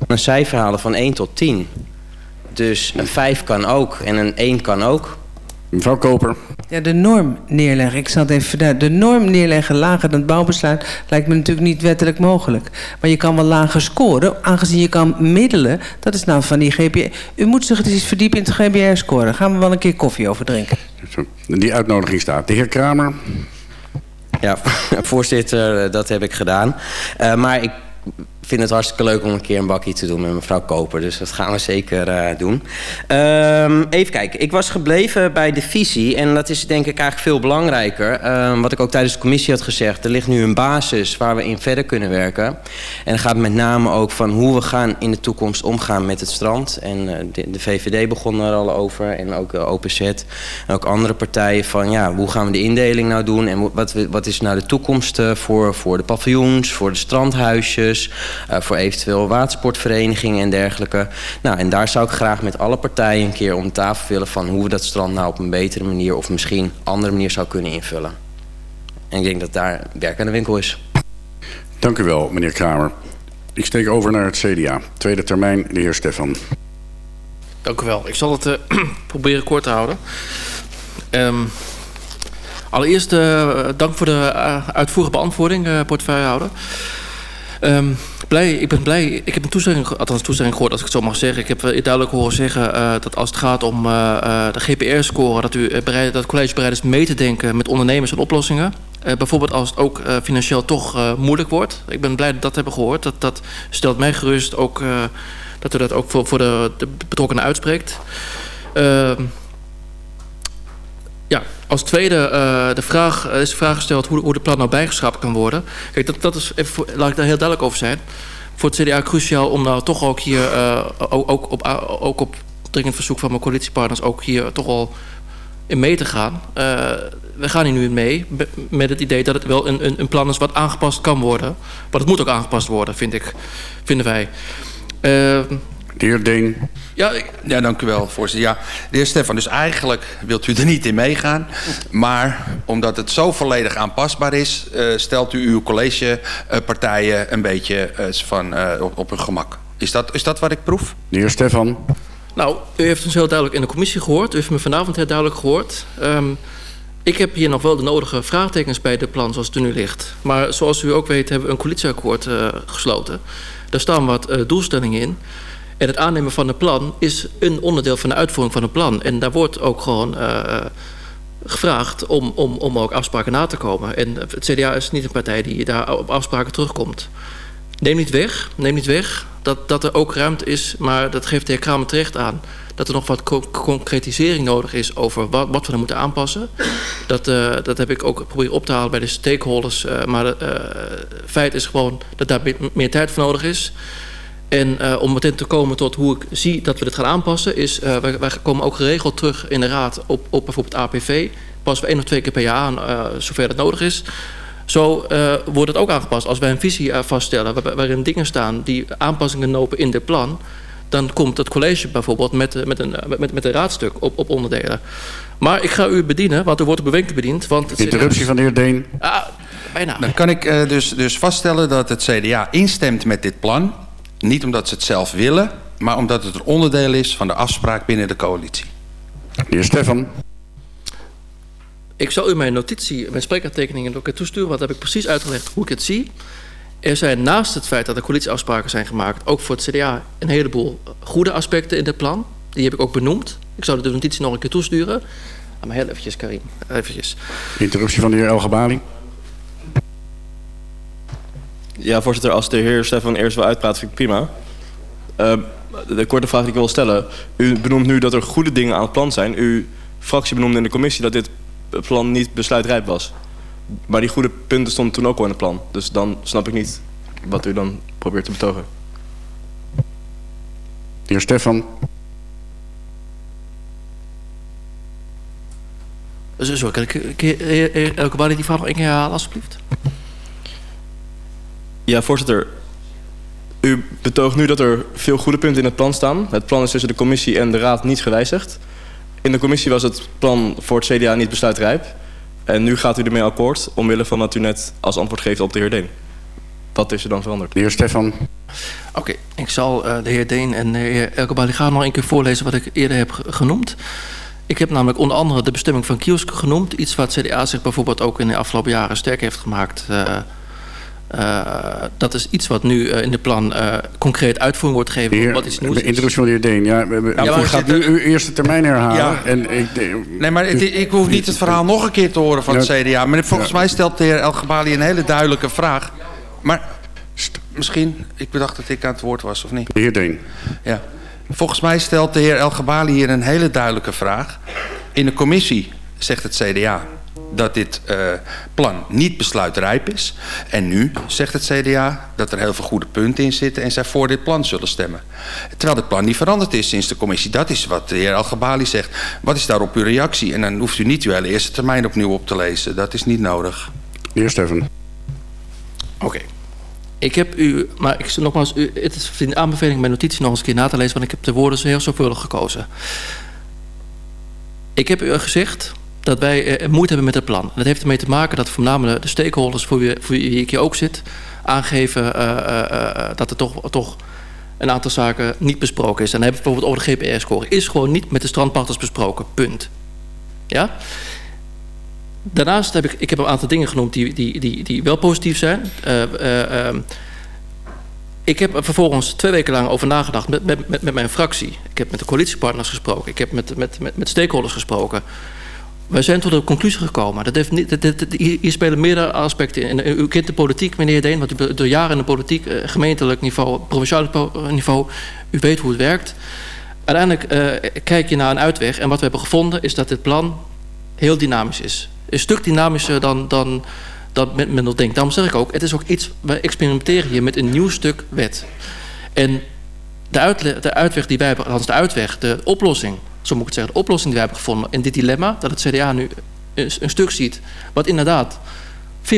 Een cijfer halen van 1 tot 10. Dus een 5 kan ook en een 1 kan ook. Mevrouw Koper. Ja, de norm neerleggen. Ik zal het even verduidelijken. De norm neerleggen lager dan het bouwbesluit lijkt me natuurlijk niet wettelijk mogelijk. Maar je kan wel lager scoren, aangezien je kan middelen. Dat is nou van die GPR. U moet zich eens verdiepen in het GPR-scoren. Gaan we wel een keer koffie over drinken. Die uitnodiging staat. De heer Kramer. Ja, voorzitter, dat heb ik gedaan. Uh, maar ik vind het hartstikke leuk om een keer een bakje te doen met mevrouw Koper. Dus dat gaan we zeker uh, doen. Um, even kijken. Ik was gebleven bij de visie. En dat is denk ik eigenlijk veel belangrijker. Um, wat ik ook tijdens de commissie had gezegd. Er ligt nu een basis waar we in verder kunnen werken. En het gaat met name ook van hoe we gaan in de toekomst omgaan met het strand. En uh, de, de, VVD begon er al over. En ook uh, OPZ. En ook andere partijen van ja, hoe gaan we de indeling nou doen? En wat, wat is nou de toekomst voor, voor de paviljoens, voor de strandhuisjes... Uh, voor eventueel watersportverenigingen en dergelijke. Nou, en daar zou ik graag met alle partijen een keer om tafel willen... van hoe we dat strand nou op een betere manier... of misschien andere manier zou kunnen invullen. En ik denk dat daar werk aan de winkel is. Dank u wel, meneer Kramer. Ik steek over naar het CDA. Tweede termijn, de heer Stefan. Dank u wel. Ik zal het uh, proberen kort te houden. Um, allereerst uh, dank voor de uh, uitvoerige beantwoording, uh, portefeuillehouder. Um, blij, ik ben blij. Ik heb een toezegging, althans toezegging gehoord, als ik het zo mag zeggen. Ik heb duidelijk horen zeggen uh, dat als het gaat om uh, de GPR-score... dat, u bereid, dat college bereid is mee te denken met ondernemers en oplossingen. Bijvoorbeeld als het ook financieel toch moeilijk wordt. Ik ben blij dat dat hebben gehoord. Dat, dat stelt mij gerust ook, dat u dat ook voor, voor de, de betrokkenen uitspreekt. Ja, als tweede uh, de vraag, is de vraag gesteld hoe, hoe de plan nou bijgeschapt kan worden. Kijk, dat, dat is, laat ik daar heel duidelijk over zijn. Voor het CDA cruciaal om nou toch ook hier, uh, ook, op, ook op dringend verzoek van mijn coalitiepartners, ook hier toch al in mee te gaan. Uh, we gaan hier nu in mee met het idee dat het wel een, een, een plan is wat aangepast kan worden. Maar het moet ook aangepast worden, vind ik, vinden wij. De heer Ja, ja, dank u wel, voorzitter. Ja, de heer Stefan, dus eigenlijk wilt u er niet in meegaan. Maar omdat het zo volledig aanpasbaar is... Uh, stelt u uw collegepartijen een beetje uh, van, uh, op, op hun gemak. Is dat, is dat wat ik proef? De heer Stefan. Nou, u heeft ons heel duidelijk in de commissie gehoord. U heeft me vanavond heel duidelijk gehoord. Um, ik heb hier nog wel de nodige vraagtekens bij de plan zoals het er nu ligt. Maar zoals u ook weet hebben we een coalitieakkoord gesloten. Daar staan wat doelstellingen in... En het aannemen van een plan is een onderdeel van de uitvoering van een plan. En daar wordt ook gewoon uh, gevraagd om, om, om ook afspraken na te komen. En het CDA is niet een partij die daar op afspraken terugkomt. Neem niet weg, neem niet weg dat, dat er ook ruimte is, maar dat geeft de heer Kramer terecht aan... dat er nog wat co concretisering nodig is over wat, wat we er moeten aanpassen. Dat, uh, dat heb ik ook proberen op te halen bij de stakeholders. Maar het feit is gewoon dat daar meer tijd voor nodig is... En uh, om meteen te komen tot hoe ik zie dat we dit gaan aanpassen... is, uh, wij, wij, komen ook geregeld terug in de raad op, op bijvoorbeeld APV. Passen we één of twee keer per jaar aan, uh, zover dat nodig is. Zo wordt het ook aangepast. Als wij een visie vaststellen waar, waarin dingen staan... die aanpassingen lopen in dit plan... dan komt het college bijvoorbeeld met, met, een, met, met een raadstuk op, op onderdelen. Maar ik ga u bedienen, want er wordt op een wenk bediend. Want het Interruptie van de heer Deen. Ah, bijna. Dan kan ik dus, dus vaststellen dat het CDA instemt met dit plan... Niet omdat ze het zelf willen, maar omdat het een onderdeel is van de afspraak binnen de coalitie. De heer Stefan. Ik zal u mijn notitie, mijn spreekhandtekeningen ook toesturen. Want heb ik precies uitgelegd hoe ik het zie. Er zijn naast het feit dat er coalitieafspraken zijn gemaakt... ook voor het CDA een heleboel goede aspecten in dit plan. Die heb ik ook benoemd. Ik zou de notitie nog een keer toesturen. Maar heel eventjes, Karim. Eventjes. Interruptie van de heer Elgebali. Ja, voorzitter, als de heer Stefan eerst wil uitpraten, vind ik prima. Uh, de korte vraag die ik wil stellen. U benoemt nu dat er goede dingen aan het plan zijn. Uw fractie benoemde in de commissie dat dit plan niet besluitrijp was. Maar die goede punten stonden toen ook al in het plan. Dus dan snap ik niet wat u dan probeert te betogen. De heer Stefan. Zo, kan ik elke bali die vraag nog één keer herhalen, alsjeblieft? Ja, voorzitter. U betoogt nu dat er veel goede punten in het plan staan. Het plan is tussen de commissie en de raad niet gewijzigd. In de commissie was het plan voor het CDA niet besluitrijp. En nu gaat u ermee akkoord, omwille van wat u net als antwoord geeft op de heer Deen. Wat is er dan veranderd? De heer Stefan. Oké, ik zal uh, de heer Deen en de heer Elke gaan nog een keer voorlezen wat ik eerder heb genoemd. Ik heb namelijk onder andere de bestemming van kiosken genoemd. Iets wat CDA zich bijvoorbeeld ook in de afgelopen jaren sterk heeft gemaakt. Uh, uh, dat is iets wat nu uh, in de plan uh, concreet uitvoering wordt gegeven. Heer, wat iets nieuws de introductie van de heer Deen. Ja, we, ja, ja gaat nu uw eerste termijn herhalen. Ja. En ik, nee, maar het, ik hoef niet het verhaal nog een keer te horen van het CDA. Maar volgens mij stelt de heer El Gabali een hele duidelijke vraag. Maar misschien, ik bedacht dat ik aan het woord was, of niet? De heer Deen. Ja. Volgens mij stelt de heer El Gabali hier een hele duidelijke vraag. In de commissie zegt het CDA dat dit uh, plan niet besluitrijp is. En nu zegt het CDA dat er heel veel goede punten in zitten... en zij voor dit plan zullen stemmen. Terwijl dit plan niet veranderd is sinds de commissie. Dat is wat de heer Al-Gabali zegt. Wat is daarop uw reactie? En dan hoeft u niet uw hele eerste termijn opnieuw op te lezen. Dat is niet nodig. De heer Steven. Oké. Okay. Ik heb u, maar ik nogmaals, u, het is een aanbeveling mijn notitie nog eens een keer na te lezen, want ik heb de woorden zo heel zorgvuldig gekozen. Ik heb u gezegd dat wij uh, moeite hebben met het plan. Dat heeft ermee te maken dat voornamelijk de stakeholders voor wie, voor wie ik hier ook zit, aangeven uh, dat er toch, toch een aantal zaken niet besproken is. En dan hebben we bijvoorbeeld over de GPR-score. Is gewoon niet met de strandpachters besproken. Punt. Ja? Daarnaast heb ik, ik heb een aantal dingen genoemd die, die, die, die wel positief zijn. Ehm, ik heb er vervolgens twee weken lang over nagedacht met, met, met, met mijn fractie. Ik heb met de coalitiepartners gesproken. Ik heb met, met, met, met stakeholders gesproken. Wij zijn tot de conclusie gekomen. Dat heeft niet, hier spelen meerdere aspecten in. U kent de politiek, meneer Deen, want u door jaren in de politiek, eh, gemeentelijk niveau, provinciaal niveau, u weet hoe het werkt. Uiteindelijk uh, kijk je naar een uitweg en wat we hebben gevonden is dat dit plan heel dynamisch is. Een stuk dynamischer dan, dan, dan men, men nog denkt. Daarom zeg ik ook, het is ook iets, we experimenteren hier met een nieuw stuk wet. En de, uitle, de uitweg die wij hebben, de uitweg, de oplossing zo moet ik zeggen, de oplossing die wij hebben gevonden in dit dilemma, dat het CDA nu een, een stuk ziet wat inderdaad 50-50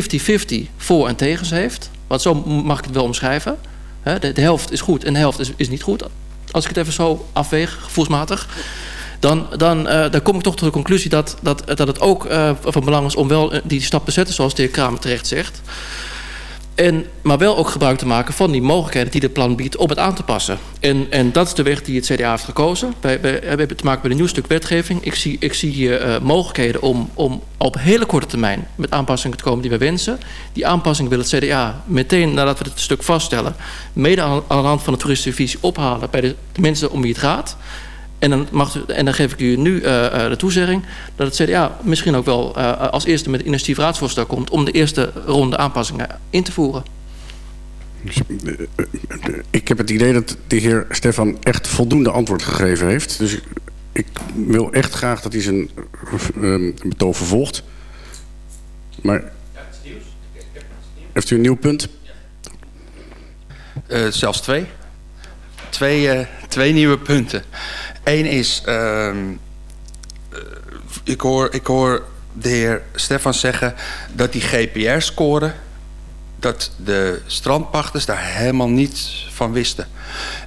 voor en tegens heeft. Want zo mag ik het wel omschrijven. De, helft is goed en de helft is, is niet goed. Als ik het even zo afweeg, gevoelsmatig dan, dan, uh, dan kom ik toch tot de conclusie dat, dat, dat het ook uh, van belang is om wel eh, die stap te zetten, zoals de heer Kramer terecht zegt. En, maar wel ook gebruik te maken van die mogelijkheden die het plan biedt om het aan te passen. En, en dat is de weg die het CDA heeft gekozen. Wij hebben te maken met een nieuw stuk wetgeving. Ik zie, ik zie uh, mogelijkheden om, om op hele korte termijn met aanpassingen te komen die we wensen. Die aanpassing wil het CDA meteen nadat we het stuk vaststellen... mede aan, de hand van de toeristische visie ophalen bij de mensen om wie het gaat... En dan, mag, en dan geef ik u nu uh, de toezegging dat het CDA misschien ook wel uh, als eerste met initiatief raadsvoorstel komt om de eerste ronde aanpassingen in te voeren. Ik heb het idee dat de heer Stefan echt voldoende antwoord gegeven heeft. Dus ik, ik wil echt graag dat hij zijn uh, betoog vervolgt. Maar heeft u een nieuw punt? zelfs twee. Twee, twee nieuwe punten. Eén is, uh, ik, hoor, ik hoor de heer Stefan zeggen dat die GPR-score... dat de strandpachters daar helemaal niets van wisten.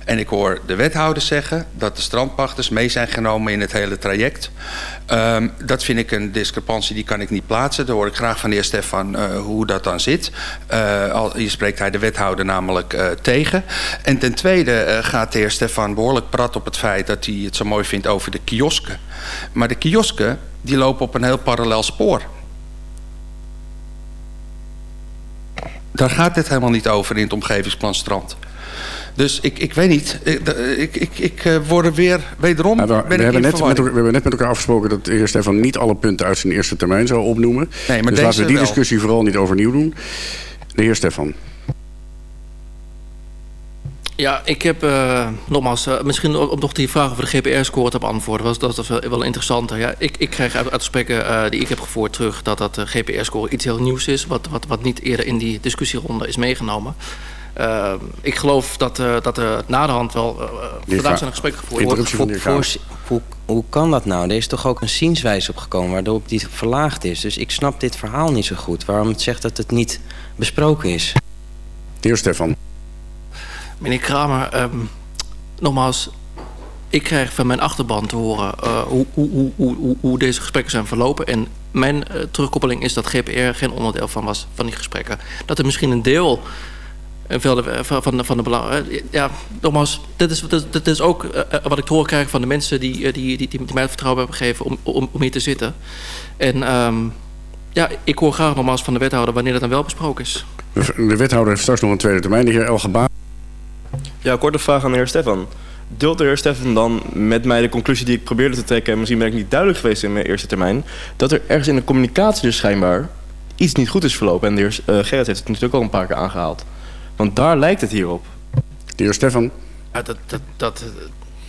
En ik hoor de wethouder zeggen dat de strandpachters mee zijn genomen in het hele traject. Um, dat vind ik een discrepantie, die kan ik niet plaatsen. Daar hoor ik graag van de heer Stefan uh, hoe dat dan zit. Uh, al, hier spreekt hij de wethouder namelijk uh, tegen. En ten tweede gaat de heer Stefan behoorlijk prat op het feit dat hij het zo mooi vindt over de kiosken. Maar de kiosken die lopen op een heel parallel spoor. Daar gaat dit helemaal niet over in het omgevingsplan Strand. Dus ik, ik weet niet. Ik, ik, ik uh, word er weer wederom. Ja, we, ben we, hebben net met, we hebben net met elkaar afgesproken dat de heer Stefan niet alle punten uit zijn eerste termijn zou opnoemen. Nee, maar dus laten we die wel. discussie vooral niet overnieuw doen. De heer Stefan. Ja, ik heb uh, nogmaals, uh, misschien om nog die vraag over de GPR-score te beantwoorden. Was, dat is wel, wel interessanter. Ja, ik, ik krijg uit, uit gesprekken uh, die ik heb gevoerd terug dat dat GPR-score iets heel nieuws is. Wat, wat, wat niet eerder in die discussieronde is meegenomen. ik geloof dat, dat er na de hand wel vandaag zijn gesprekken gevoerd worden. Voor, hoe, hoe kan dat nou? Er is toch ook een zienswijze opgekomen waardoor die verlaagd is. Dus ik snap dit verhaal niet zo goed. Waarom het zegt dat het niet besproken is. De heer Stefan. Meneer Kramer, um, nogmaals, ik krijg van mijn achterban te horen uh, hoe, hoe, hoe, hoe, deze gesprekken zijn verlopen. En mijn uh, terugkoppeling is dat GPR geen onderdeel van was van die gesprekken. Dat er misschien een deel uh, van, de, van, de, ja, nogmaals, dit is, dit, is ook wat ik te horen krijg van de mensen die, die, die, die, mij het vertrouwen hebben gegeven om, om, hier te zitten. En um, ja, ik hoor graag nogmaals van de wethouder wanneer dat dan wel besproken is. De wethouder heeft straks nog een tweede termijn, de heer Elgeba. Ja, korte vraag aan de heer Stefan. Deelt de heer Stefan dan met mij de conclusie die ik probeerde te trekken... en misschien ben ik niet duidelijk geweest in mijn eerste termijn... dat er ergens in de communicatie dus schijnbaar iets niet goed is verlopen. En de heer uh, Gerrit heeft het natuurlijk al een paar keer aangehaald. Want daar lijkt het hier op. De heer Stefan. Ja, dat, dat, dat,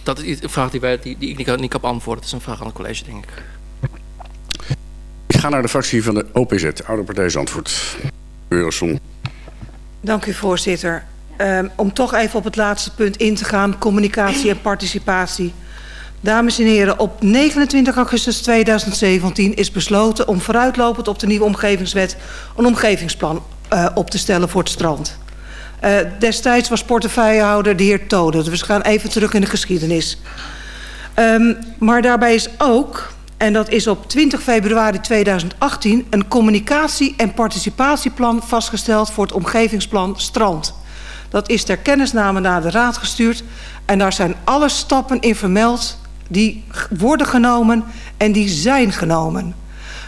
dat is een vraag die, wij, die, die ik niet kan, niet kan beantwoorden. Dat is een vraag aan het college, denk ik. Ik ga naar de fractie van de OPZ, Oude Partij Zandvoort. Dank u, voorzitter. Um, om toch even op het laatste punt in te gaan, communicatie en participatie. Dames en heren, op 29 augustus 2017 is besloten om vooruitlopend op de nieuwe omgevingswet een omgevingsplan uh, op te stellen voor het strand. Uh, destijds was portefeuillehouder de heer Tode, dus we gaan even terug in de geschiedenis. Um, maar daarbij is ook, en dat is op 20 februari 2018, een communicatie- en participatieplan vastgesteld voor het omgevingsplan Strand. Dat is ter kennisname naar de Raad gestuurd. En daar zijn alle stappen in vermeld die worden genomen en die zijn genomen.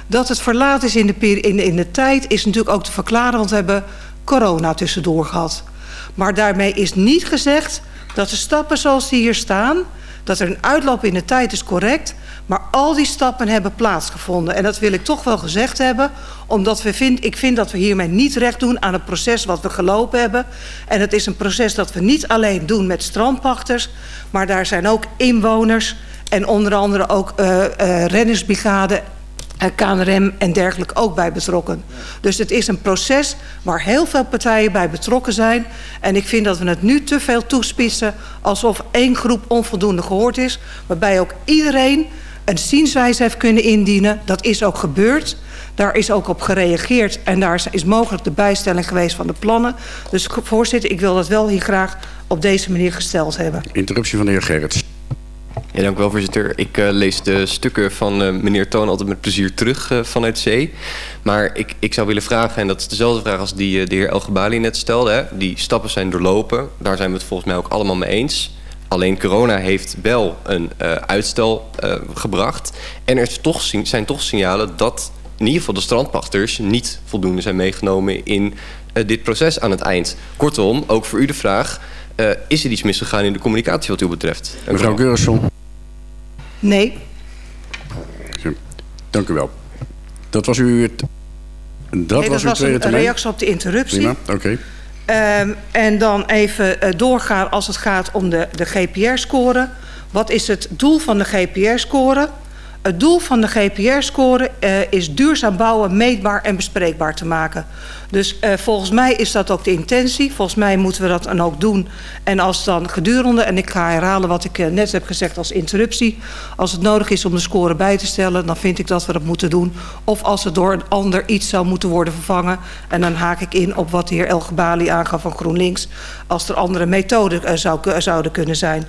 Dat het verlaat is in de, in, in de tijd is natuurlijk ook te verklaren... want we hebben corona tussendoor gehad. Maar daarmee is niet gezegd dat de stappen zoals die hier staan... dat er een uitloop in de tijd is correct... Maar al die stappen hebben plaatsgevonden. En dat wil ik toch wel gezegd hebben. Omdat we vind, ik vind dat we hiermee niet recht doen aan het proces wat we gelopen hebben. En het is een proces dat we niet alleen doen met strandpachters. Maar daar zijn ook inwoners. En onder andere ook uh, uh, rennersbrigade KNRM en dergelijke ook bij betrokken. Dus het is een proces waar heel veel partijen bij betrokken zijn. En ik vind dat we het nu te veel toespitsen alsof één groep onvoldoende gehoord is. Waarbij ook iedereen een zienswijze heeft kunnen indienen. Dat is ook gebeurd. Daar is ook op gereageerd en daar is mogelijk de bijstelling geweest van de plannen. Dus voorzitter, ik wil dat wel hier graag op deze manier gesteld hebben. Interruptie van de heer Gerrits. Ja, dank u wel, voorzitter. Ik uh, lees de stukken van uh, meneer Toon altijd met plezier terug uh, vanuit zee. Maar ik, ik zou willen vragen, en dat is dezelfde vraag als die de heer Elgebali net stelde. Hè. Die stappen zijn doorlopen. Daar zijn we het volgens mij ook allemaal mee eens. Alleen corona heeft wel een uh, uitstel uh, gebracht. En er toch, zijn toch signalen dat in ieder geval de strandpachters niet voldoende zijn meegenomen in uh, dit proces aan het eind. Kortom, ook voor u de vraag, is er iets misgegaan in de communicatie wat u betreft? Mevrouw Geurson. Nee. Dank u wel. Dat was u... Het, dat nee, was, dat was een reactie op de interruptie. Prima, oké. Okay. Um, en dan even uh, doorgaan als het gaat om de, de GPR-score. Wat is het doel van de GPR-score? Het doel van de GPR-score uh, is duurzaam bouwen meetbaar en bespreekbaar te maken. Dus uh, volgens mij is dat ook de intentie. Volgens mij moeten we dat dan ook doen. En als dan gedurende, en ik ga herhalen wat ik uh, net heb gezegd als interruptie... als het nodig is om de score bij te stellen, dan vind ik dat we dat moeten doen. Of als het door een ander iets zou moeten worden vervangen... en dan haak ik in op wat de heer Elgebali aangaf van GroenLinks... als er andere methoden zou, zouden kunnen zijn.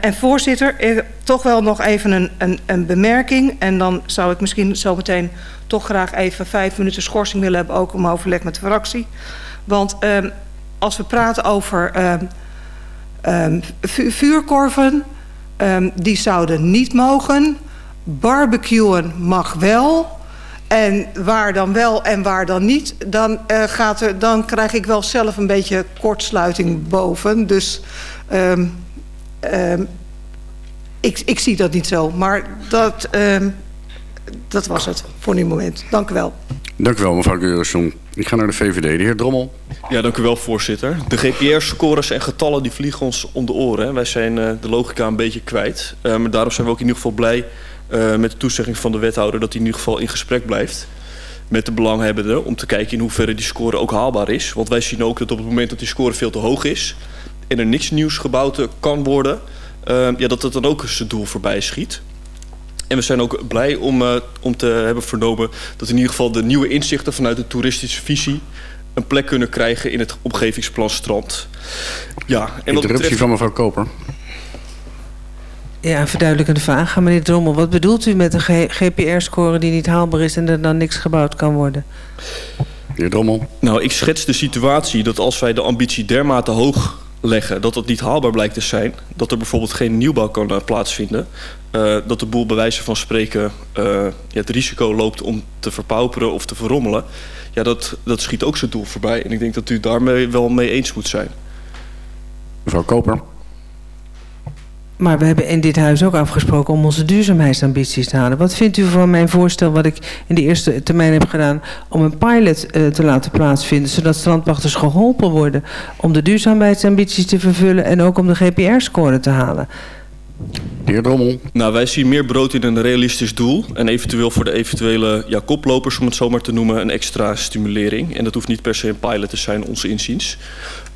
En voorzitter, toch wel nog even een, een, een bemerking... en dan zou ik misschien zo meteen toch graag even vijf minuten schorsing willen hebben... ook om overleg met de fractie. Want um, als we praten over um, vu vuurkorven... die zouden niet mogen. Barbecuen mag wel... En waar dan wel en waar dan niet, dan, uh, gaat er, dan krijg ik wel zelf een beetje kortsluiting boven. Dus um, ik, ik zie dat niet zo. Maar dat, um, dat was het voor nu moment. Dank u wel. Dank u wel, mevrouw Geurensson. Ik ga naar de VVD. De heer Drommel. Ja, dank u wel, voorzitter. De GPR-scores en getallen die vliegen ons om de oren. Wij zijn uh, de logica een beetje kwijt. Uh, maar daarom zijn we ook in ieder geval blij uh, met de toezegging van de wethouder... dat hij in ieder geval in gesprek blijft met de belanghebbenden... om te kijken in hoeverre die score ook haalbaar is. Want wij zien ook dat op het moment dat die score veel te hoog is... en er niks nieuws gebouwd kan worden... ja, dat het dan ook zijn doel voorbij schiet. En we zijn ook blij om, uh, om te hebben vernomen dat in ieder geval de nieuwe inzichten vanuit de toeristische visie een plek kunnen krijgen in het omgevingsplan Strand. Ja, en Interruptie betreft... van mevrouw Koper. Ja, een verduidelijkende vraag aan meneer Drommel. Wat bedoelt u met een GPR-score die niet haalbaar is en er dan niks gebouwd kan worden? Meneer Drommel. Nou, ik schets de situatie dat als wij de ambitie dermate hoog leggen dat het niet haalbaar blijkt te zijn... dat er bijvoorbeeld geen nieuwbouw kan uh, plaatsvinden... Uh, dat de boel bij wijze van spreken ja, het risico loopt om te verpauperen of te verrommelen... ja, dat, dat schiet ook zijn doel voorbij. En ik denk dat u daarmee wel mee eens moet zijn. Mevrouw Koper. Maar we hebben in dit huis ook afgesproken om onze duurzaamheidsambities te halen. Wat vindt u van mijn voorstel wat ik in de eerste termijn heb gedaan... om een pilot uh, te laten plaatsvinden... zodat strandwachters geholpen worden om de duurzaamheidsambities te vervullen... en ook om de GPR-score te halen? De heer Drommel. Nou, wij zien meer brood in een realistisch doel. En eventueel voor de eventuele ja, koplopers, om het zo maar te noemen, een extra stimulering. En dat hoeft niet per se een pilot te zijn, onze inziens.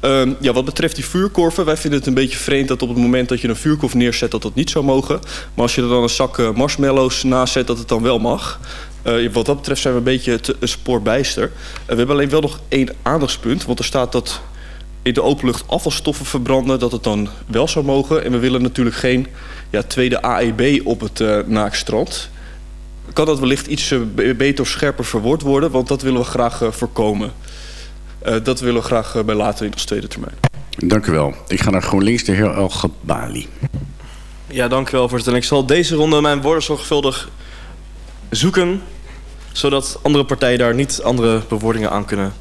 Um, ja, wat betreft die vuurkorven, wij vinden het een beetje vreemd dat op het moment dat je een vuurkorf neerzet, dat dat niet zou mogen. Maar als je er dan een zak uh, marshmallows naast zet, dat het dan wel mag. Uh, wat dat betreft zijn we een beetje te, een spoor bijster. Uh, we hebben alleen wel nog één aandachtspunt, want er staat dat in de openlucht afvalstoffen verbranden, dat het dan wel zou mogen. En we willen natuurlijk geen ja, tweede AEB op het uh, naakstrand. Kan dat wellicht iets beter of scherper verwoord worden? Want dat willen we graag voorkomen. Dat willen we graag bij later in ons tweede termijn. Dank u wel. Ik ga naar GroenLinks, de heer El Gabali. Ja, dank u wel, voorzitter. Ik zal deze ronde mijn woorden zorgvuldig zoeken... zodat andere partijen daar niet andere bewoordingen aan kunnen...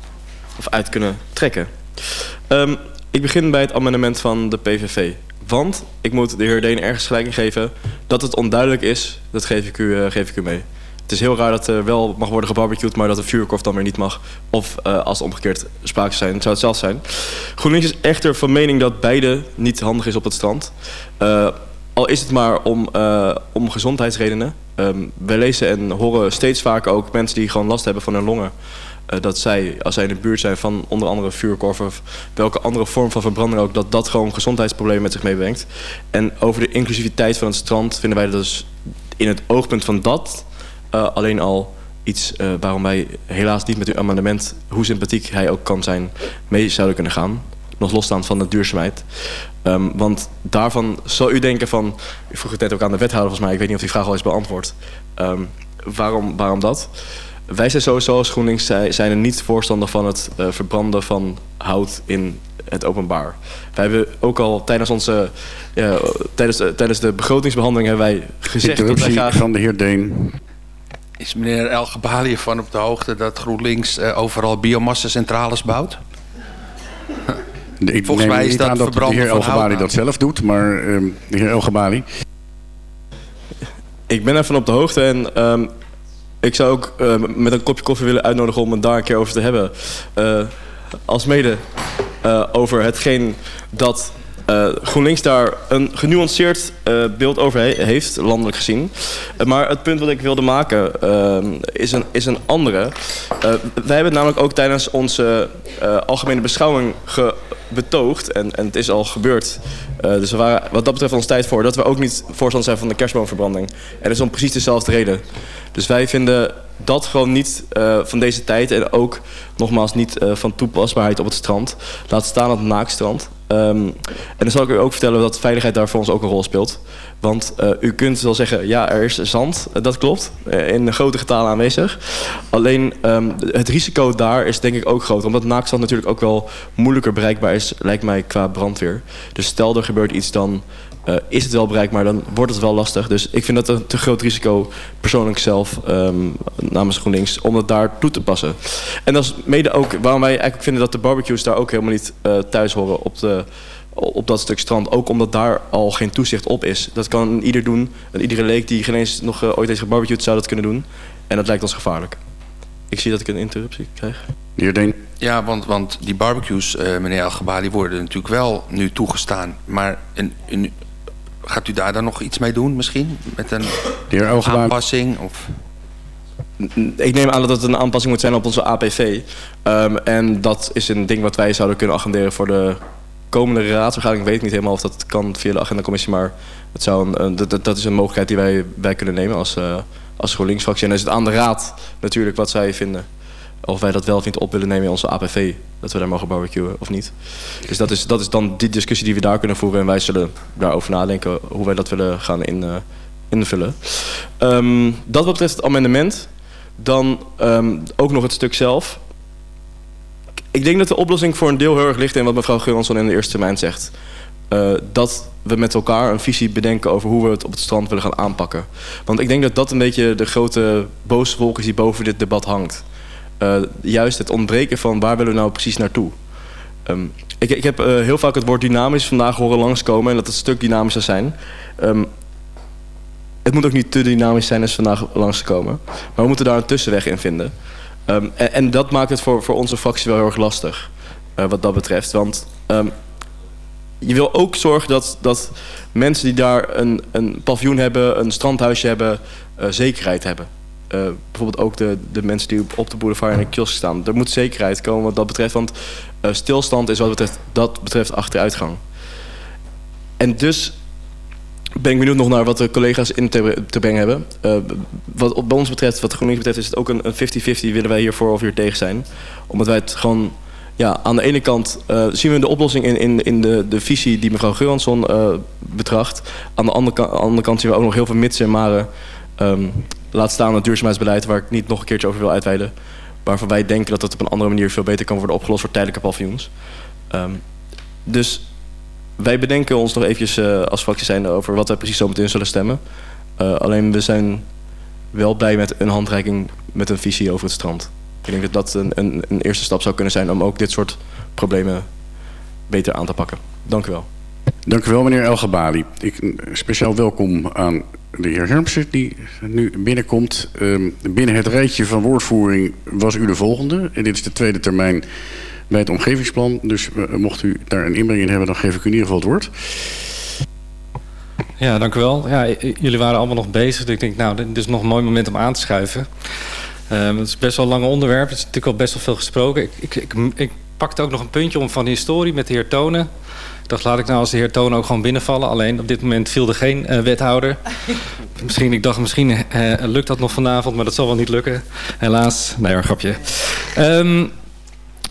of uit kunnen trekken. Um, ik begin bij het amendement van de PVV. Want ik moet de heer Deen ergens gelijk in geven dat het onduidelijk is. Dat geef ik u, uh, geef ik u mee. Het is heel raar dat er wel mag worden gebarbecued, maar dat de vuurkorf dan weer niet mag. Of uh, als het omgekeerd sprake zijn, zou het zelfs zijn. GroenLinks is echter van mening dat beide niet handig is op het strand. Uh, al is het maar om, uh, om gezondheidsredenen. Um, wij lezen en horen steeds vaker ook mensen die gewoon last hebben van hun longen. Dat zij, als zij in de buurt zijn van onder andere vuurkorven... of welke andere vorm van verbranding ook... dat dat gewoon gezondheidsproblemen met zich meebrengt. En over de inclusiviteit van het strand vinden wij dus in het oogpunt van dat... Uh, alleen al iets uh, waarom wij helaas niet met uw amendement... hoe sympathiek hij ook kan zijn, mee zouden kunnen gaan. Nog losstaand van de duurzaamheid. Um, want daarvan zou u denken van... U vroeg het net ook aan de wethouder volgens mij... ik weet niet of die vraag al is beantwoord. Um, waarom, waarom dat? Wij zijn sowieso als GroenLinks zijn er niet voorstander van het uh, verbranden van hout in het openbaar. Wij hebben ook al tijdens onze tijdens, uh, tijdens de begrotingsbehandeling hebben wij gezegd dat wij graag van de heer Deen. Is meneer El Gebali van op de hoogte dat GroenLinks uh, overal biomassa-centrales bouwt? Ik Volgens mij is dat dat de heer El Gebali dat zelf doet, maar uh, de heer El Gebali. Ik ben ervan op de hoogte en um, ik zou ook uh, met een kopje koffie willen uitnodigen om het daar een keer over te hebben. Uh, als mede uh, over hetgeen dat uh, GroenLinks daar een genuanceerd uh, beeld over he heeft, landelijk gezien. Uh, maar het punt wat ik wilde maken is, een, is een andere. wij hebben namelijk ook tijdens onze algemene beschouwing betoogd, en, en het is al gebeurd. dus we waren wat dat betreft ons tijd voor, dat we ook niet voorstander zijn van de kerstboomverbranding. En dat is om precies dezelfde reden. Dus wij vinden dat gewoon niet van deze tijd. En ook nogmaals niet van toepasbaarheid op het strand. Laat staan op het naakstrand. Um, en dan zal ik u ook vertellen dat veiligheid daar voor ons ook een rol speelt. Want uh, u kunt wel zeggen, ja, er is zand. dat klopt. in grote getalen aanwezig. Alleen um, het risico daar is denk ik ook groot. Omdat naakstrand natuurlijk ook wel moeilijker bereikbaar is, lijkt mij, qua brandweer. Dus stel er gebeurt iets dan uh, is het wel bereikbaar, dan wordt het wel lastig. Dus ik vind dat een te groot risico persoonlijk zelf um, namens GroenLinks om het daar toe te passen. En dat is mede ook waarom wij eigenlijk vinden dat de barbecues daar ook helemaal niet uh, thuis horen op, de, op dat stuk strand. Ook omdat daar al geen toezicht op is. Dat kan ieder doen. En iedere leek die geen eens nog uh, ooit heeft gebarbecued zou dat kunnen doen. En dat lijkt ons gevaarlijk. Ik zie dat ik een interruptie krijg. Ja, want, want die barbecues, uh, meneer Algebali, worden natuurlijk wel nu toegestaan. Maar een, een, gaat u daar dan nog iets mee doen misschien? Met een aanpassing? Of? Ik neem aan dat het een aanpassing moet zijn op onze APV. Um, en dat is een ding wat wij zouden kunnen agenderen voor de komende raadsvergadering. Ik weet niet helemaal of dat kan via de agendacommissie, maar het zou een, dat, dat is een mogelijkheid die wij, wij kunnen nemen als, uh, als GroenLinks-fractie. En dan is het aan de raad natuurlijk wat zij vinden. Of wij dat wel of niet op willen nemen in onze APV. Dat we daar mogen barbecuen of niet. Dus dat is, dat is dan die discussie die we daar kunnen voeren. En wij zullen daarover nadenken hoe wij dat willen gaan in, uh, invullen. Um, dat wat betreft het amendement. Dan um, ook nog het stuk zelf. Ik denk dat de oplossing voor een deel heel erg ligt in wat mevrouw Geuransson in de eerste termijn zegt. Uh, dat we met elkaar een visie bedenken over hoe we het op het strand willen gaan aanpakken. Want ik denk dat dat een beetje de grote boze wolk is die boven dit debat hangt. Uh, juist het ontbreken van waar willen we nou precies naartoe. Um, ik, ik heb uh, heel vaak het woord dynamisch vandaag horen langskomen en dat het een stuk dynamischer zijn. Um, het moet ook niet te dynamisch zijn als vandaag langskomen. Maar we moeten daar een tussenweg in vinden. Um, en, dat maakt het voor, voor onze fractie wel heel erg lastig. Uh, wat dat betreft. Want je wil ook zorgen dat, dat mensen die daar een, een paviljoen hebben, een strandhuisje hebben, zekerheid hebben. Uh, bijvoorbeeld ook de, de mensen die op de boulevard in een kiosk staan. Er moet zekerheid komen wat dat betreft. Want uh, stilstand is wat betreft, dat betreft achteruitgang. En dus ben ik benieuwd nog naar wat de collega's in te, brengen hebben. Uh, wat bij ons betreft, wat GroenLinks betreft, is het ook een 50-50. Willen wij hiervoor of hier tegen zijn. Omdat wij het gewoon... Ja, aan de ene kant zien we de oplossing in, in, in de, de visie die mevrouw Geuransson uh, betracht. Aan de andere, andere kant zien we ook nog heel veel mitsen en maren. Um, laat staan het duurzaamheidsbeleid, waar ik niet nog een keertje over wil uitweiden. Waarvan wij denken dat dat op een andere manier veel beter kan worden opgelost voor tijdelijke paviljoens. Um, dus wij bedenken ons nog eventjes uh, als fractie zijn over wat wij precies zo meteen zullen stemmen. Uh, alleen we zijn wel blij met een handreiking met een visie over het strand. Ik denk dat dat een, een, een eerste stap zou kunnen zijn om ook dit soort problemen beter aan te pakken. Dank u wel. Dank u wel, meneer Elgebali. Ik, speciaal welkom aan de heer Hermsen die nu binnenkomt. Um, binnen het rijtje van woordvoering was u de volgende. En dit is de tweede termijn bij het omgevingsplan. Dus uh, mocht u daar een inbreng in hebben, dan geef ik u in ieder geval het woord. Ja, dank u wel. Ja, jullie waren allemaal nog bezig. Dus ik denk, nou, dit is nog een mooi moment om aan te schuiven. Um, het is best wel een lang onderwerp. Het is natuurlijk al best wel veel gesproken. Ik, ik, ik, pakte ook nog een puntje om van historie met de heer Tonen. Ik dacht, laat ik nou als de heer Tonen ook gewoon binnenvallen. Alleen op dit moment viel er geen uh, wethouder. misschien, ik dacht, misschien uh, lukt dat nog vanavond, maar dat zal wel niet lukken. Helaas. Nee, een grapje. Um,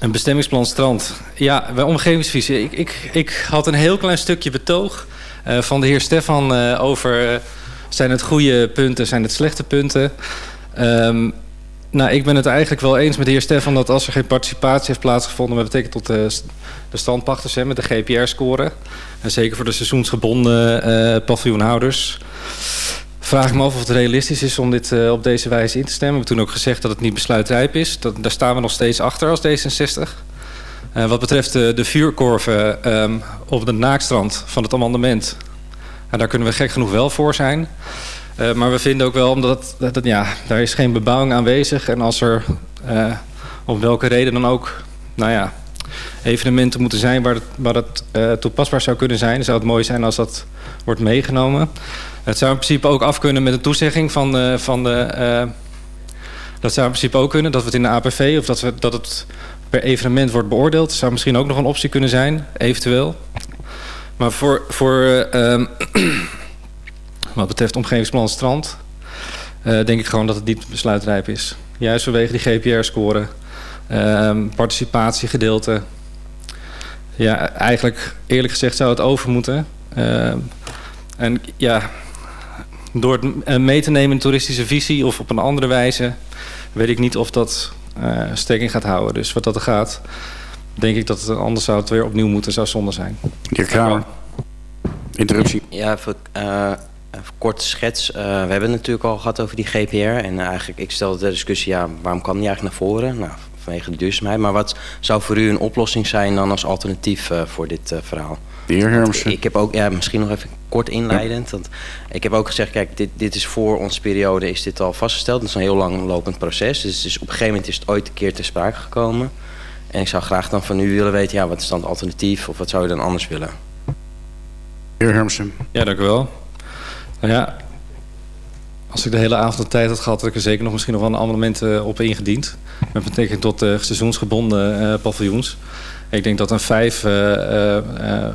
een bestemmingsplan strand. Ja, bij omgevingsvisie. Ik, ik, ik had een heel klein stukje betoog uh, van de heer Stefan over... Zijn het goede punten, zijn het slechte punten? Um, nou, ik ben het eigenlijk wel eens met de heer Stefan... dat als er geen participatie heeft plaatsgevonden... met betrekking tot de, de standpachters hè, met de GPR-score... en zeker voor de seizoensgebonden paviljoenhouders vraag ik me af of het realistisch is om dit uh, op deze wijze in te stemmen. We hebben toen ook gezegd dat het niet besluitrijp is. Dat, daar staan we nog steeds achter als D66. Uh, wat betreft de, vuurkorven um, op de naakstrand van het amendement... Uh, daar kunnen we gek genoeg wel voor zijn. Uh, maar we vinden ook wel, omdat het, dat, ja, daar is geen bebouwing aanwezig... en als er uh, om welke reden dan ook... nou ja, evenementen moeten zijn waar het, waar het uh, toepasbaar zou kunnen zijn... zou het mooi zijn als dat wordt meegenomen... Het zou in principe ook af kunnen met een toezegging van de... Van de dat zou in principe ook kunnen, dat we het in de APV... of dat, we, dat het per evenement wordt beoordeeld. Dat zou misschien ook nog een optie kunnen zijn, eventueel. Maar voor, voor uh, wat betreft omgevingsplan strand... Uh, denk ik gewoon dat het niet besluitrijp is. Juist vanwege die GPR-score, uh, participatiegedeelte... Ja, eigenlijk eerlijk gezegd zou het over moeten... Uh, en ja, door het mee te nemen in toeristische visie of op een andere wijze... weet ik niet of dat uh, stekking gaat houden. Dus wat dat er gaat, denk ik dat het anders zou het weer opnieuw moeten. zou zonde zijn. Heer Kramer, interruptie. Ja, voor, uh, korte schets. Uh, we hebben het natuurlijk al gehad over die GPR. En eigenlijk, ik stelde de discussie, ja, waarom kwam die eigenlijk naar voren? Nou, vanwege de duurzaamheid. Maar wat zou voor u een oplossing zijn dan als alternatief voor dit verhaal? De heer Hermsen. Ik heb ook, ja, misschien nog even kort inleidend. Want ik heb ook gezegd, kijk, dit, dit is voor onze periode is dit al vastgesteld. Het is een heel lang lopend proces. Dus, dus op een gegeven moment is het ooit een keer ter sprake gekomen. En ik zou graag dan van u willen weten, ja, wat is dan het alternatief? Of wat zou u dan anders willen? Heer Hermsen. Ja, dank u wel. Nou ja, als ik de hele avond de tijd had gehad, had ik er zeker nog misschien nog wel een amendement uh, op ingediend. Met betrekking tot uh, seizoensgebonden uh, paviljoens. Ik denk dat een vijf uh,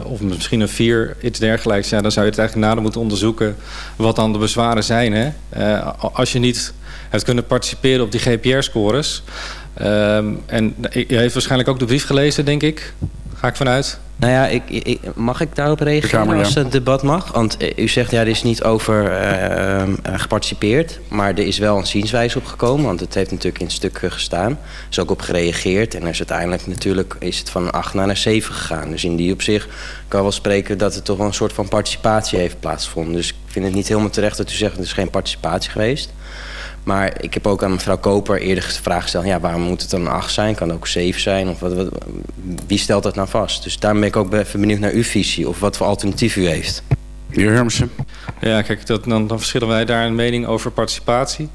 of misschien een vier, iets dergelijks... Ja, dan zou je het eigenlijk nader moeten onderzoeken wat dan de bezwaren zijn. Hè? als je niet hebt kunnen participeren op die GPR-scores... Ehm, en je heeft waarschijnlijk ook de brief gelezen, denk ik. Ga ik vanuit. Nou ja, ik, ik, mag ik daarop reageren als het debat mag? Want eh, u zegt, ja, er is niet over uh, geparticipeerd. Maar er is wel een zienswijze opgekomen. Want het heeft natuurlijk in het stuk gestaan. Er is ook op gereageerd. En er is uiteindelijk natuurlijk is het van 8 naar 7 gegaan. Dus in die opzicht kan wel spreken dat er toch wel een soort van participatie heeft plaatsgevonden. Dus ik vind het niet helemaal terecht dat u zegt, er is geen participatie geweest. Maar ik heb ook aan mevrouw Koper eerder de vraag gesteld... Ja, waarom moet het dan een 8 zijn? Kan het ook 7 zijn? Of wat, wat, wie stelt dat nou vast? Dus daarom ben ik ook even benieuwd naar uw visie... of wat voor alternatief u heeft. Meneer Hermsen. Ja, kijk, dat, dan, dan verschillen wij daar een mening over participatie.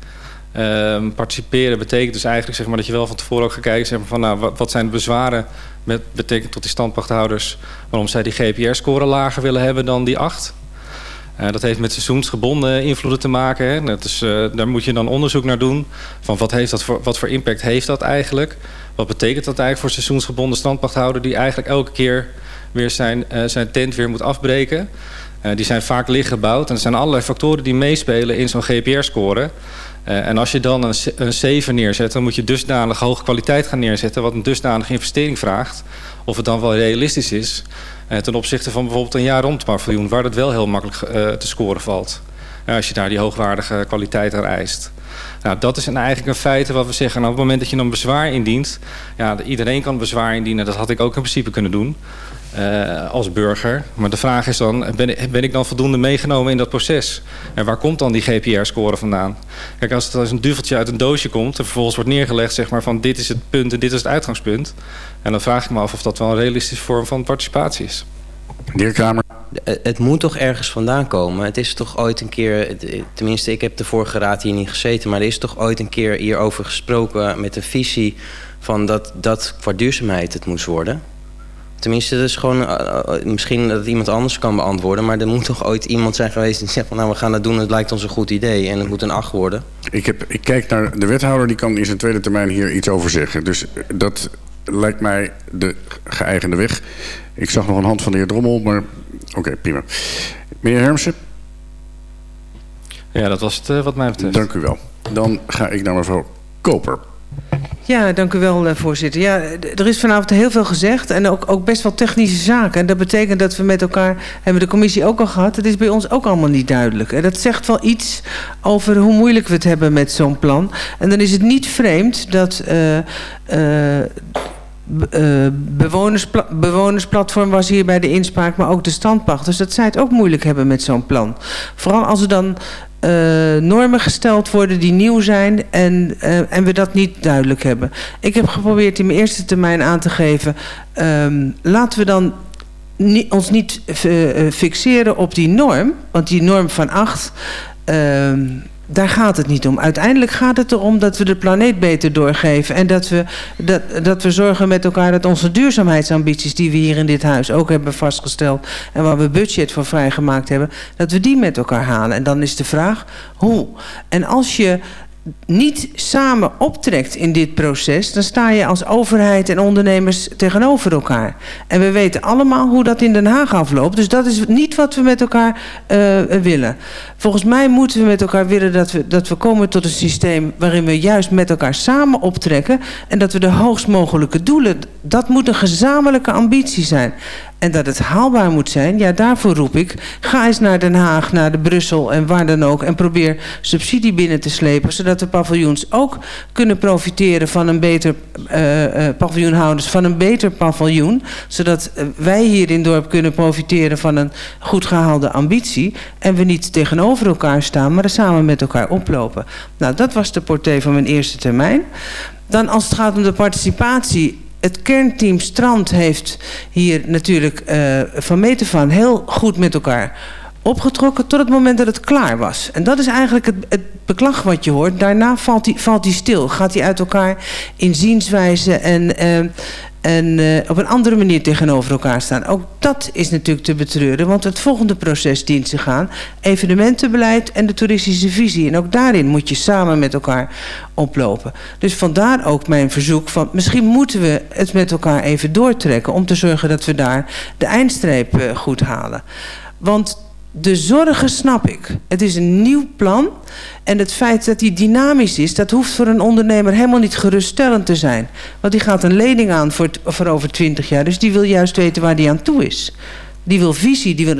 Uh, participeren betekent dus eigenlijk zeg maar, dat je wel van tevoren ook gaat kijken... Zeg maar, van, nou, wat, wat zijn de bezwaren met betekent tot die standpachthouders... waarom zij die GPR-score lager willen hebben dan die 8... Uh, dat heeft met seizoensgebonden invloeden te maken. Hè. Dat is, uh, daar moet je dan onderzoek naar doen. Van wat, heeft dat voor, wat voor impact heeft dat eigenlijk? Wat betekent dat eigenlijk voor seizoensgebonden standpachthouder... die eigenlijk elke keer weer zijn, uh, zijn tent weer moet afbreken? die zijn vaak lichtgebouwd. En er zijn allerlei factoren die meespelen in zo'n GPR-score. en als je dan een, een 7 neerzet... dan moet je dusdanig hoge kwaliteit gaan neerzetten... wat een dusdanige investering vraagt. Of het dan wel realistisch is... Uh, ten opzichte van bijvoorbeeld een jaar rond paviljoen... waar dat wel heel makkelijk uh, te scoren valt. Uh, als je daar die hoogwaardige kwaliteit aan eist. Nou, dat is eigenlijk een feit wat we zeggen. Op het moment dat je een bezwaar indient... Ja, iedereen kan bezwaar indienen. Dat had ik ook in principe kunnen doen. Uh, als burger. Maar de vraag is dan, ben, ben ik dan voldoende meegenomen in dat proces? En waar komt dan die GPR-score vandaan? Kijk, als het als een duveltje uit een doosje komt... en vervolgens wordt neergelegd zeg maar, van dit is het punt en dit is het uitgangspunt... en dan vraag ik me af of dat wel een realistische vorm van participatie is. De Kamer. Het moet toch ergens vandaan komen? Het is toch ooit een keer... Tenminste, ik heb de vorige raad hier niet gezeten... maar er is toch ooit een keer hierover gesproken met een visie... van dat, dat qua duurzaamheid het moest worden... Tenminste, dat is gewoon uh, misschien dat het iemand anders kan beantwoorden. Maar er moet toch ooit iemand zijn geweest die zegt van nou we gaan dat doen. Het lijkt ons een goed idee en het moet een acht worden. Ik, heb, ik kijk naar de wethouder, die kan in zijn tweede termijn hier iets over zeggen. Dus dat lijkt mij de geëigende weg. Ik zag nog een hand van de heer Drommel, maar oké, okay, prima. Meneer Hermsen? Ja, dat was het wat mij betreft. Dank u wel. Dan ga ik naar mevrouw Koper. Ja, dank u wel, eh, voorzitter. Ja, er is vanavond heel veel gezegd en ook, ook best wel technische zaken. En dat betekent dat we met elkaar, hebben de commissie ook al gehad... het is bij ons ook allemaal niet duidelijk. En dat zegt wel iets over hoe moeilijk we het hebben met zo'n plan. En dan is het niet vreemd dat... Uh, bewonerspla bewonersplatform was hier bij de inspraak, maar ook de standpacht. Dus dat zij het ook moeilijk hebben met zo'n plan. Vooral als er dan uh, normen gesteld worden die nieuw zijn en, uh, en we dat niet duidelijk hebben. Ik heb geprobeerd in mijn eerste termijn aan te geven... Um, laten we dan ons niet uh, fixeren op die norm, want die norm van 8... Um, daar gaat het niet om. Uiteindelijk gaat het erom dat we de planeet beter doorgeven. En dat we, dat, dat we zorgen met elkaar dat onze duurzaamheidsambities... die we hier in dit huis ook hebben vastgesteld... en waar we budget voor vrijgemaakt hebben... dat we die met elkaar halen. En dan is de vraag, hoe? En als je niet samen optrekt in dit proces... dan sta je als overheid en ondernemers tegenover elkaar. En we weten allemaal hoe dat in Den Haag afloopt. Dus dat is niet wat we met elkaar uh, willen. Volgens mij moeten we met elkaar willen dat we, dat we komen tot een systeem... waarin we juist met elkaar samen optrekken... en dat we de hoogst mogelijke doelen... dat moet een gezamenlijke ambitie zijn. En dat het haalbaar moet zijn, ja daarvoor roep ik... ga eens naar Den Haag, naar de Brussel en waar dan ook... en probeer subsidie binnen te slepen... zodat de paviljoens ook kunnen profiteren van een beter... Uh, uh, paviljoenhouders van een beter paviljoen... zodat wij hier in het dorp kunnen profiteren van een goed gehaalde ambitie... en we niet tegenover elkaar staan, maar er samen met elkaar oplopen. Nou, dat was de portée van mijn eerste termijn... Dan als het gaat om de participatie het kernteam Strand heeft hier natuurlijk uh, van meet van heel goed met elkaar opgetrokken tot het moment dat het klaar was. En dat is eigenlijk het, het beklag wat je hoort. Daarna valt hij valt stil. Gaat hij uit elkaar in zienswijze en, uh, en uh, op een andere manier tegenover elkaar staan. Ook dat is natuurlijk te betreuren. Want het volgende proces dient zich aan. Evenementenbeleid en de toeristische visie. En ook daarin moet je samen met elkaar oplopen. Dus vandaar ook mijn verzoek van... misschien moeten we het met elkaar even doortrekken... om te zorgen dat we daar de eindstreep uh, goed halen. Want de zorgen snap ik. Het is een nieuw plan. En het feit dat die dynamisch is... dat hoeft voor een ondernemer helemaal niet geruststellend te zijn. Want die gaat een lening aan voor, over 20 jaar. Dus die wil juist weten waar die aan toe is. Die wil visie, die wil een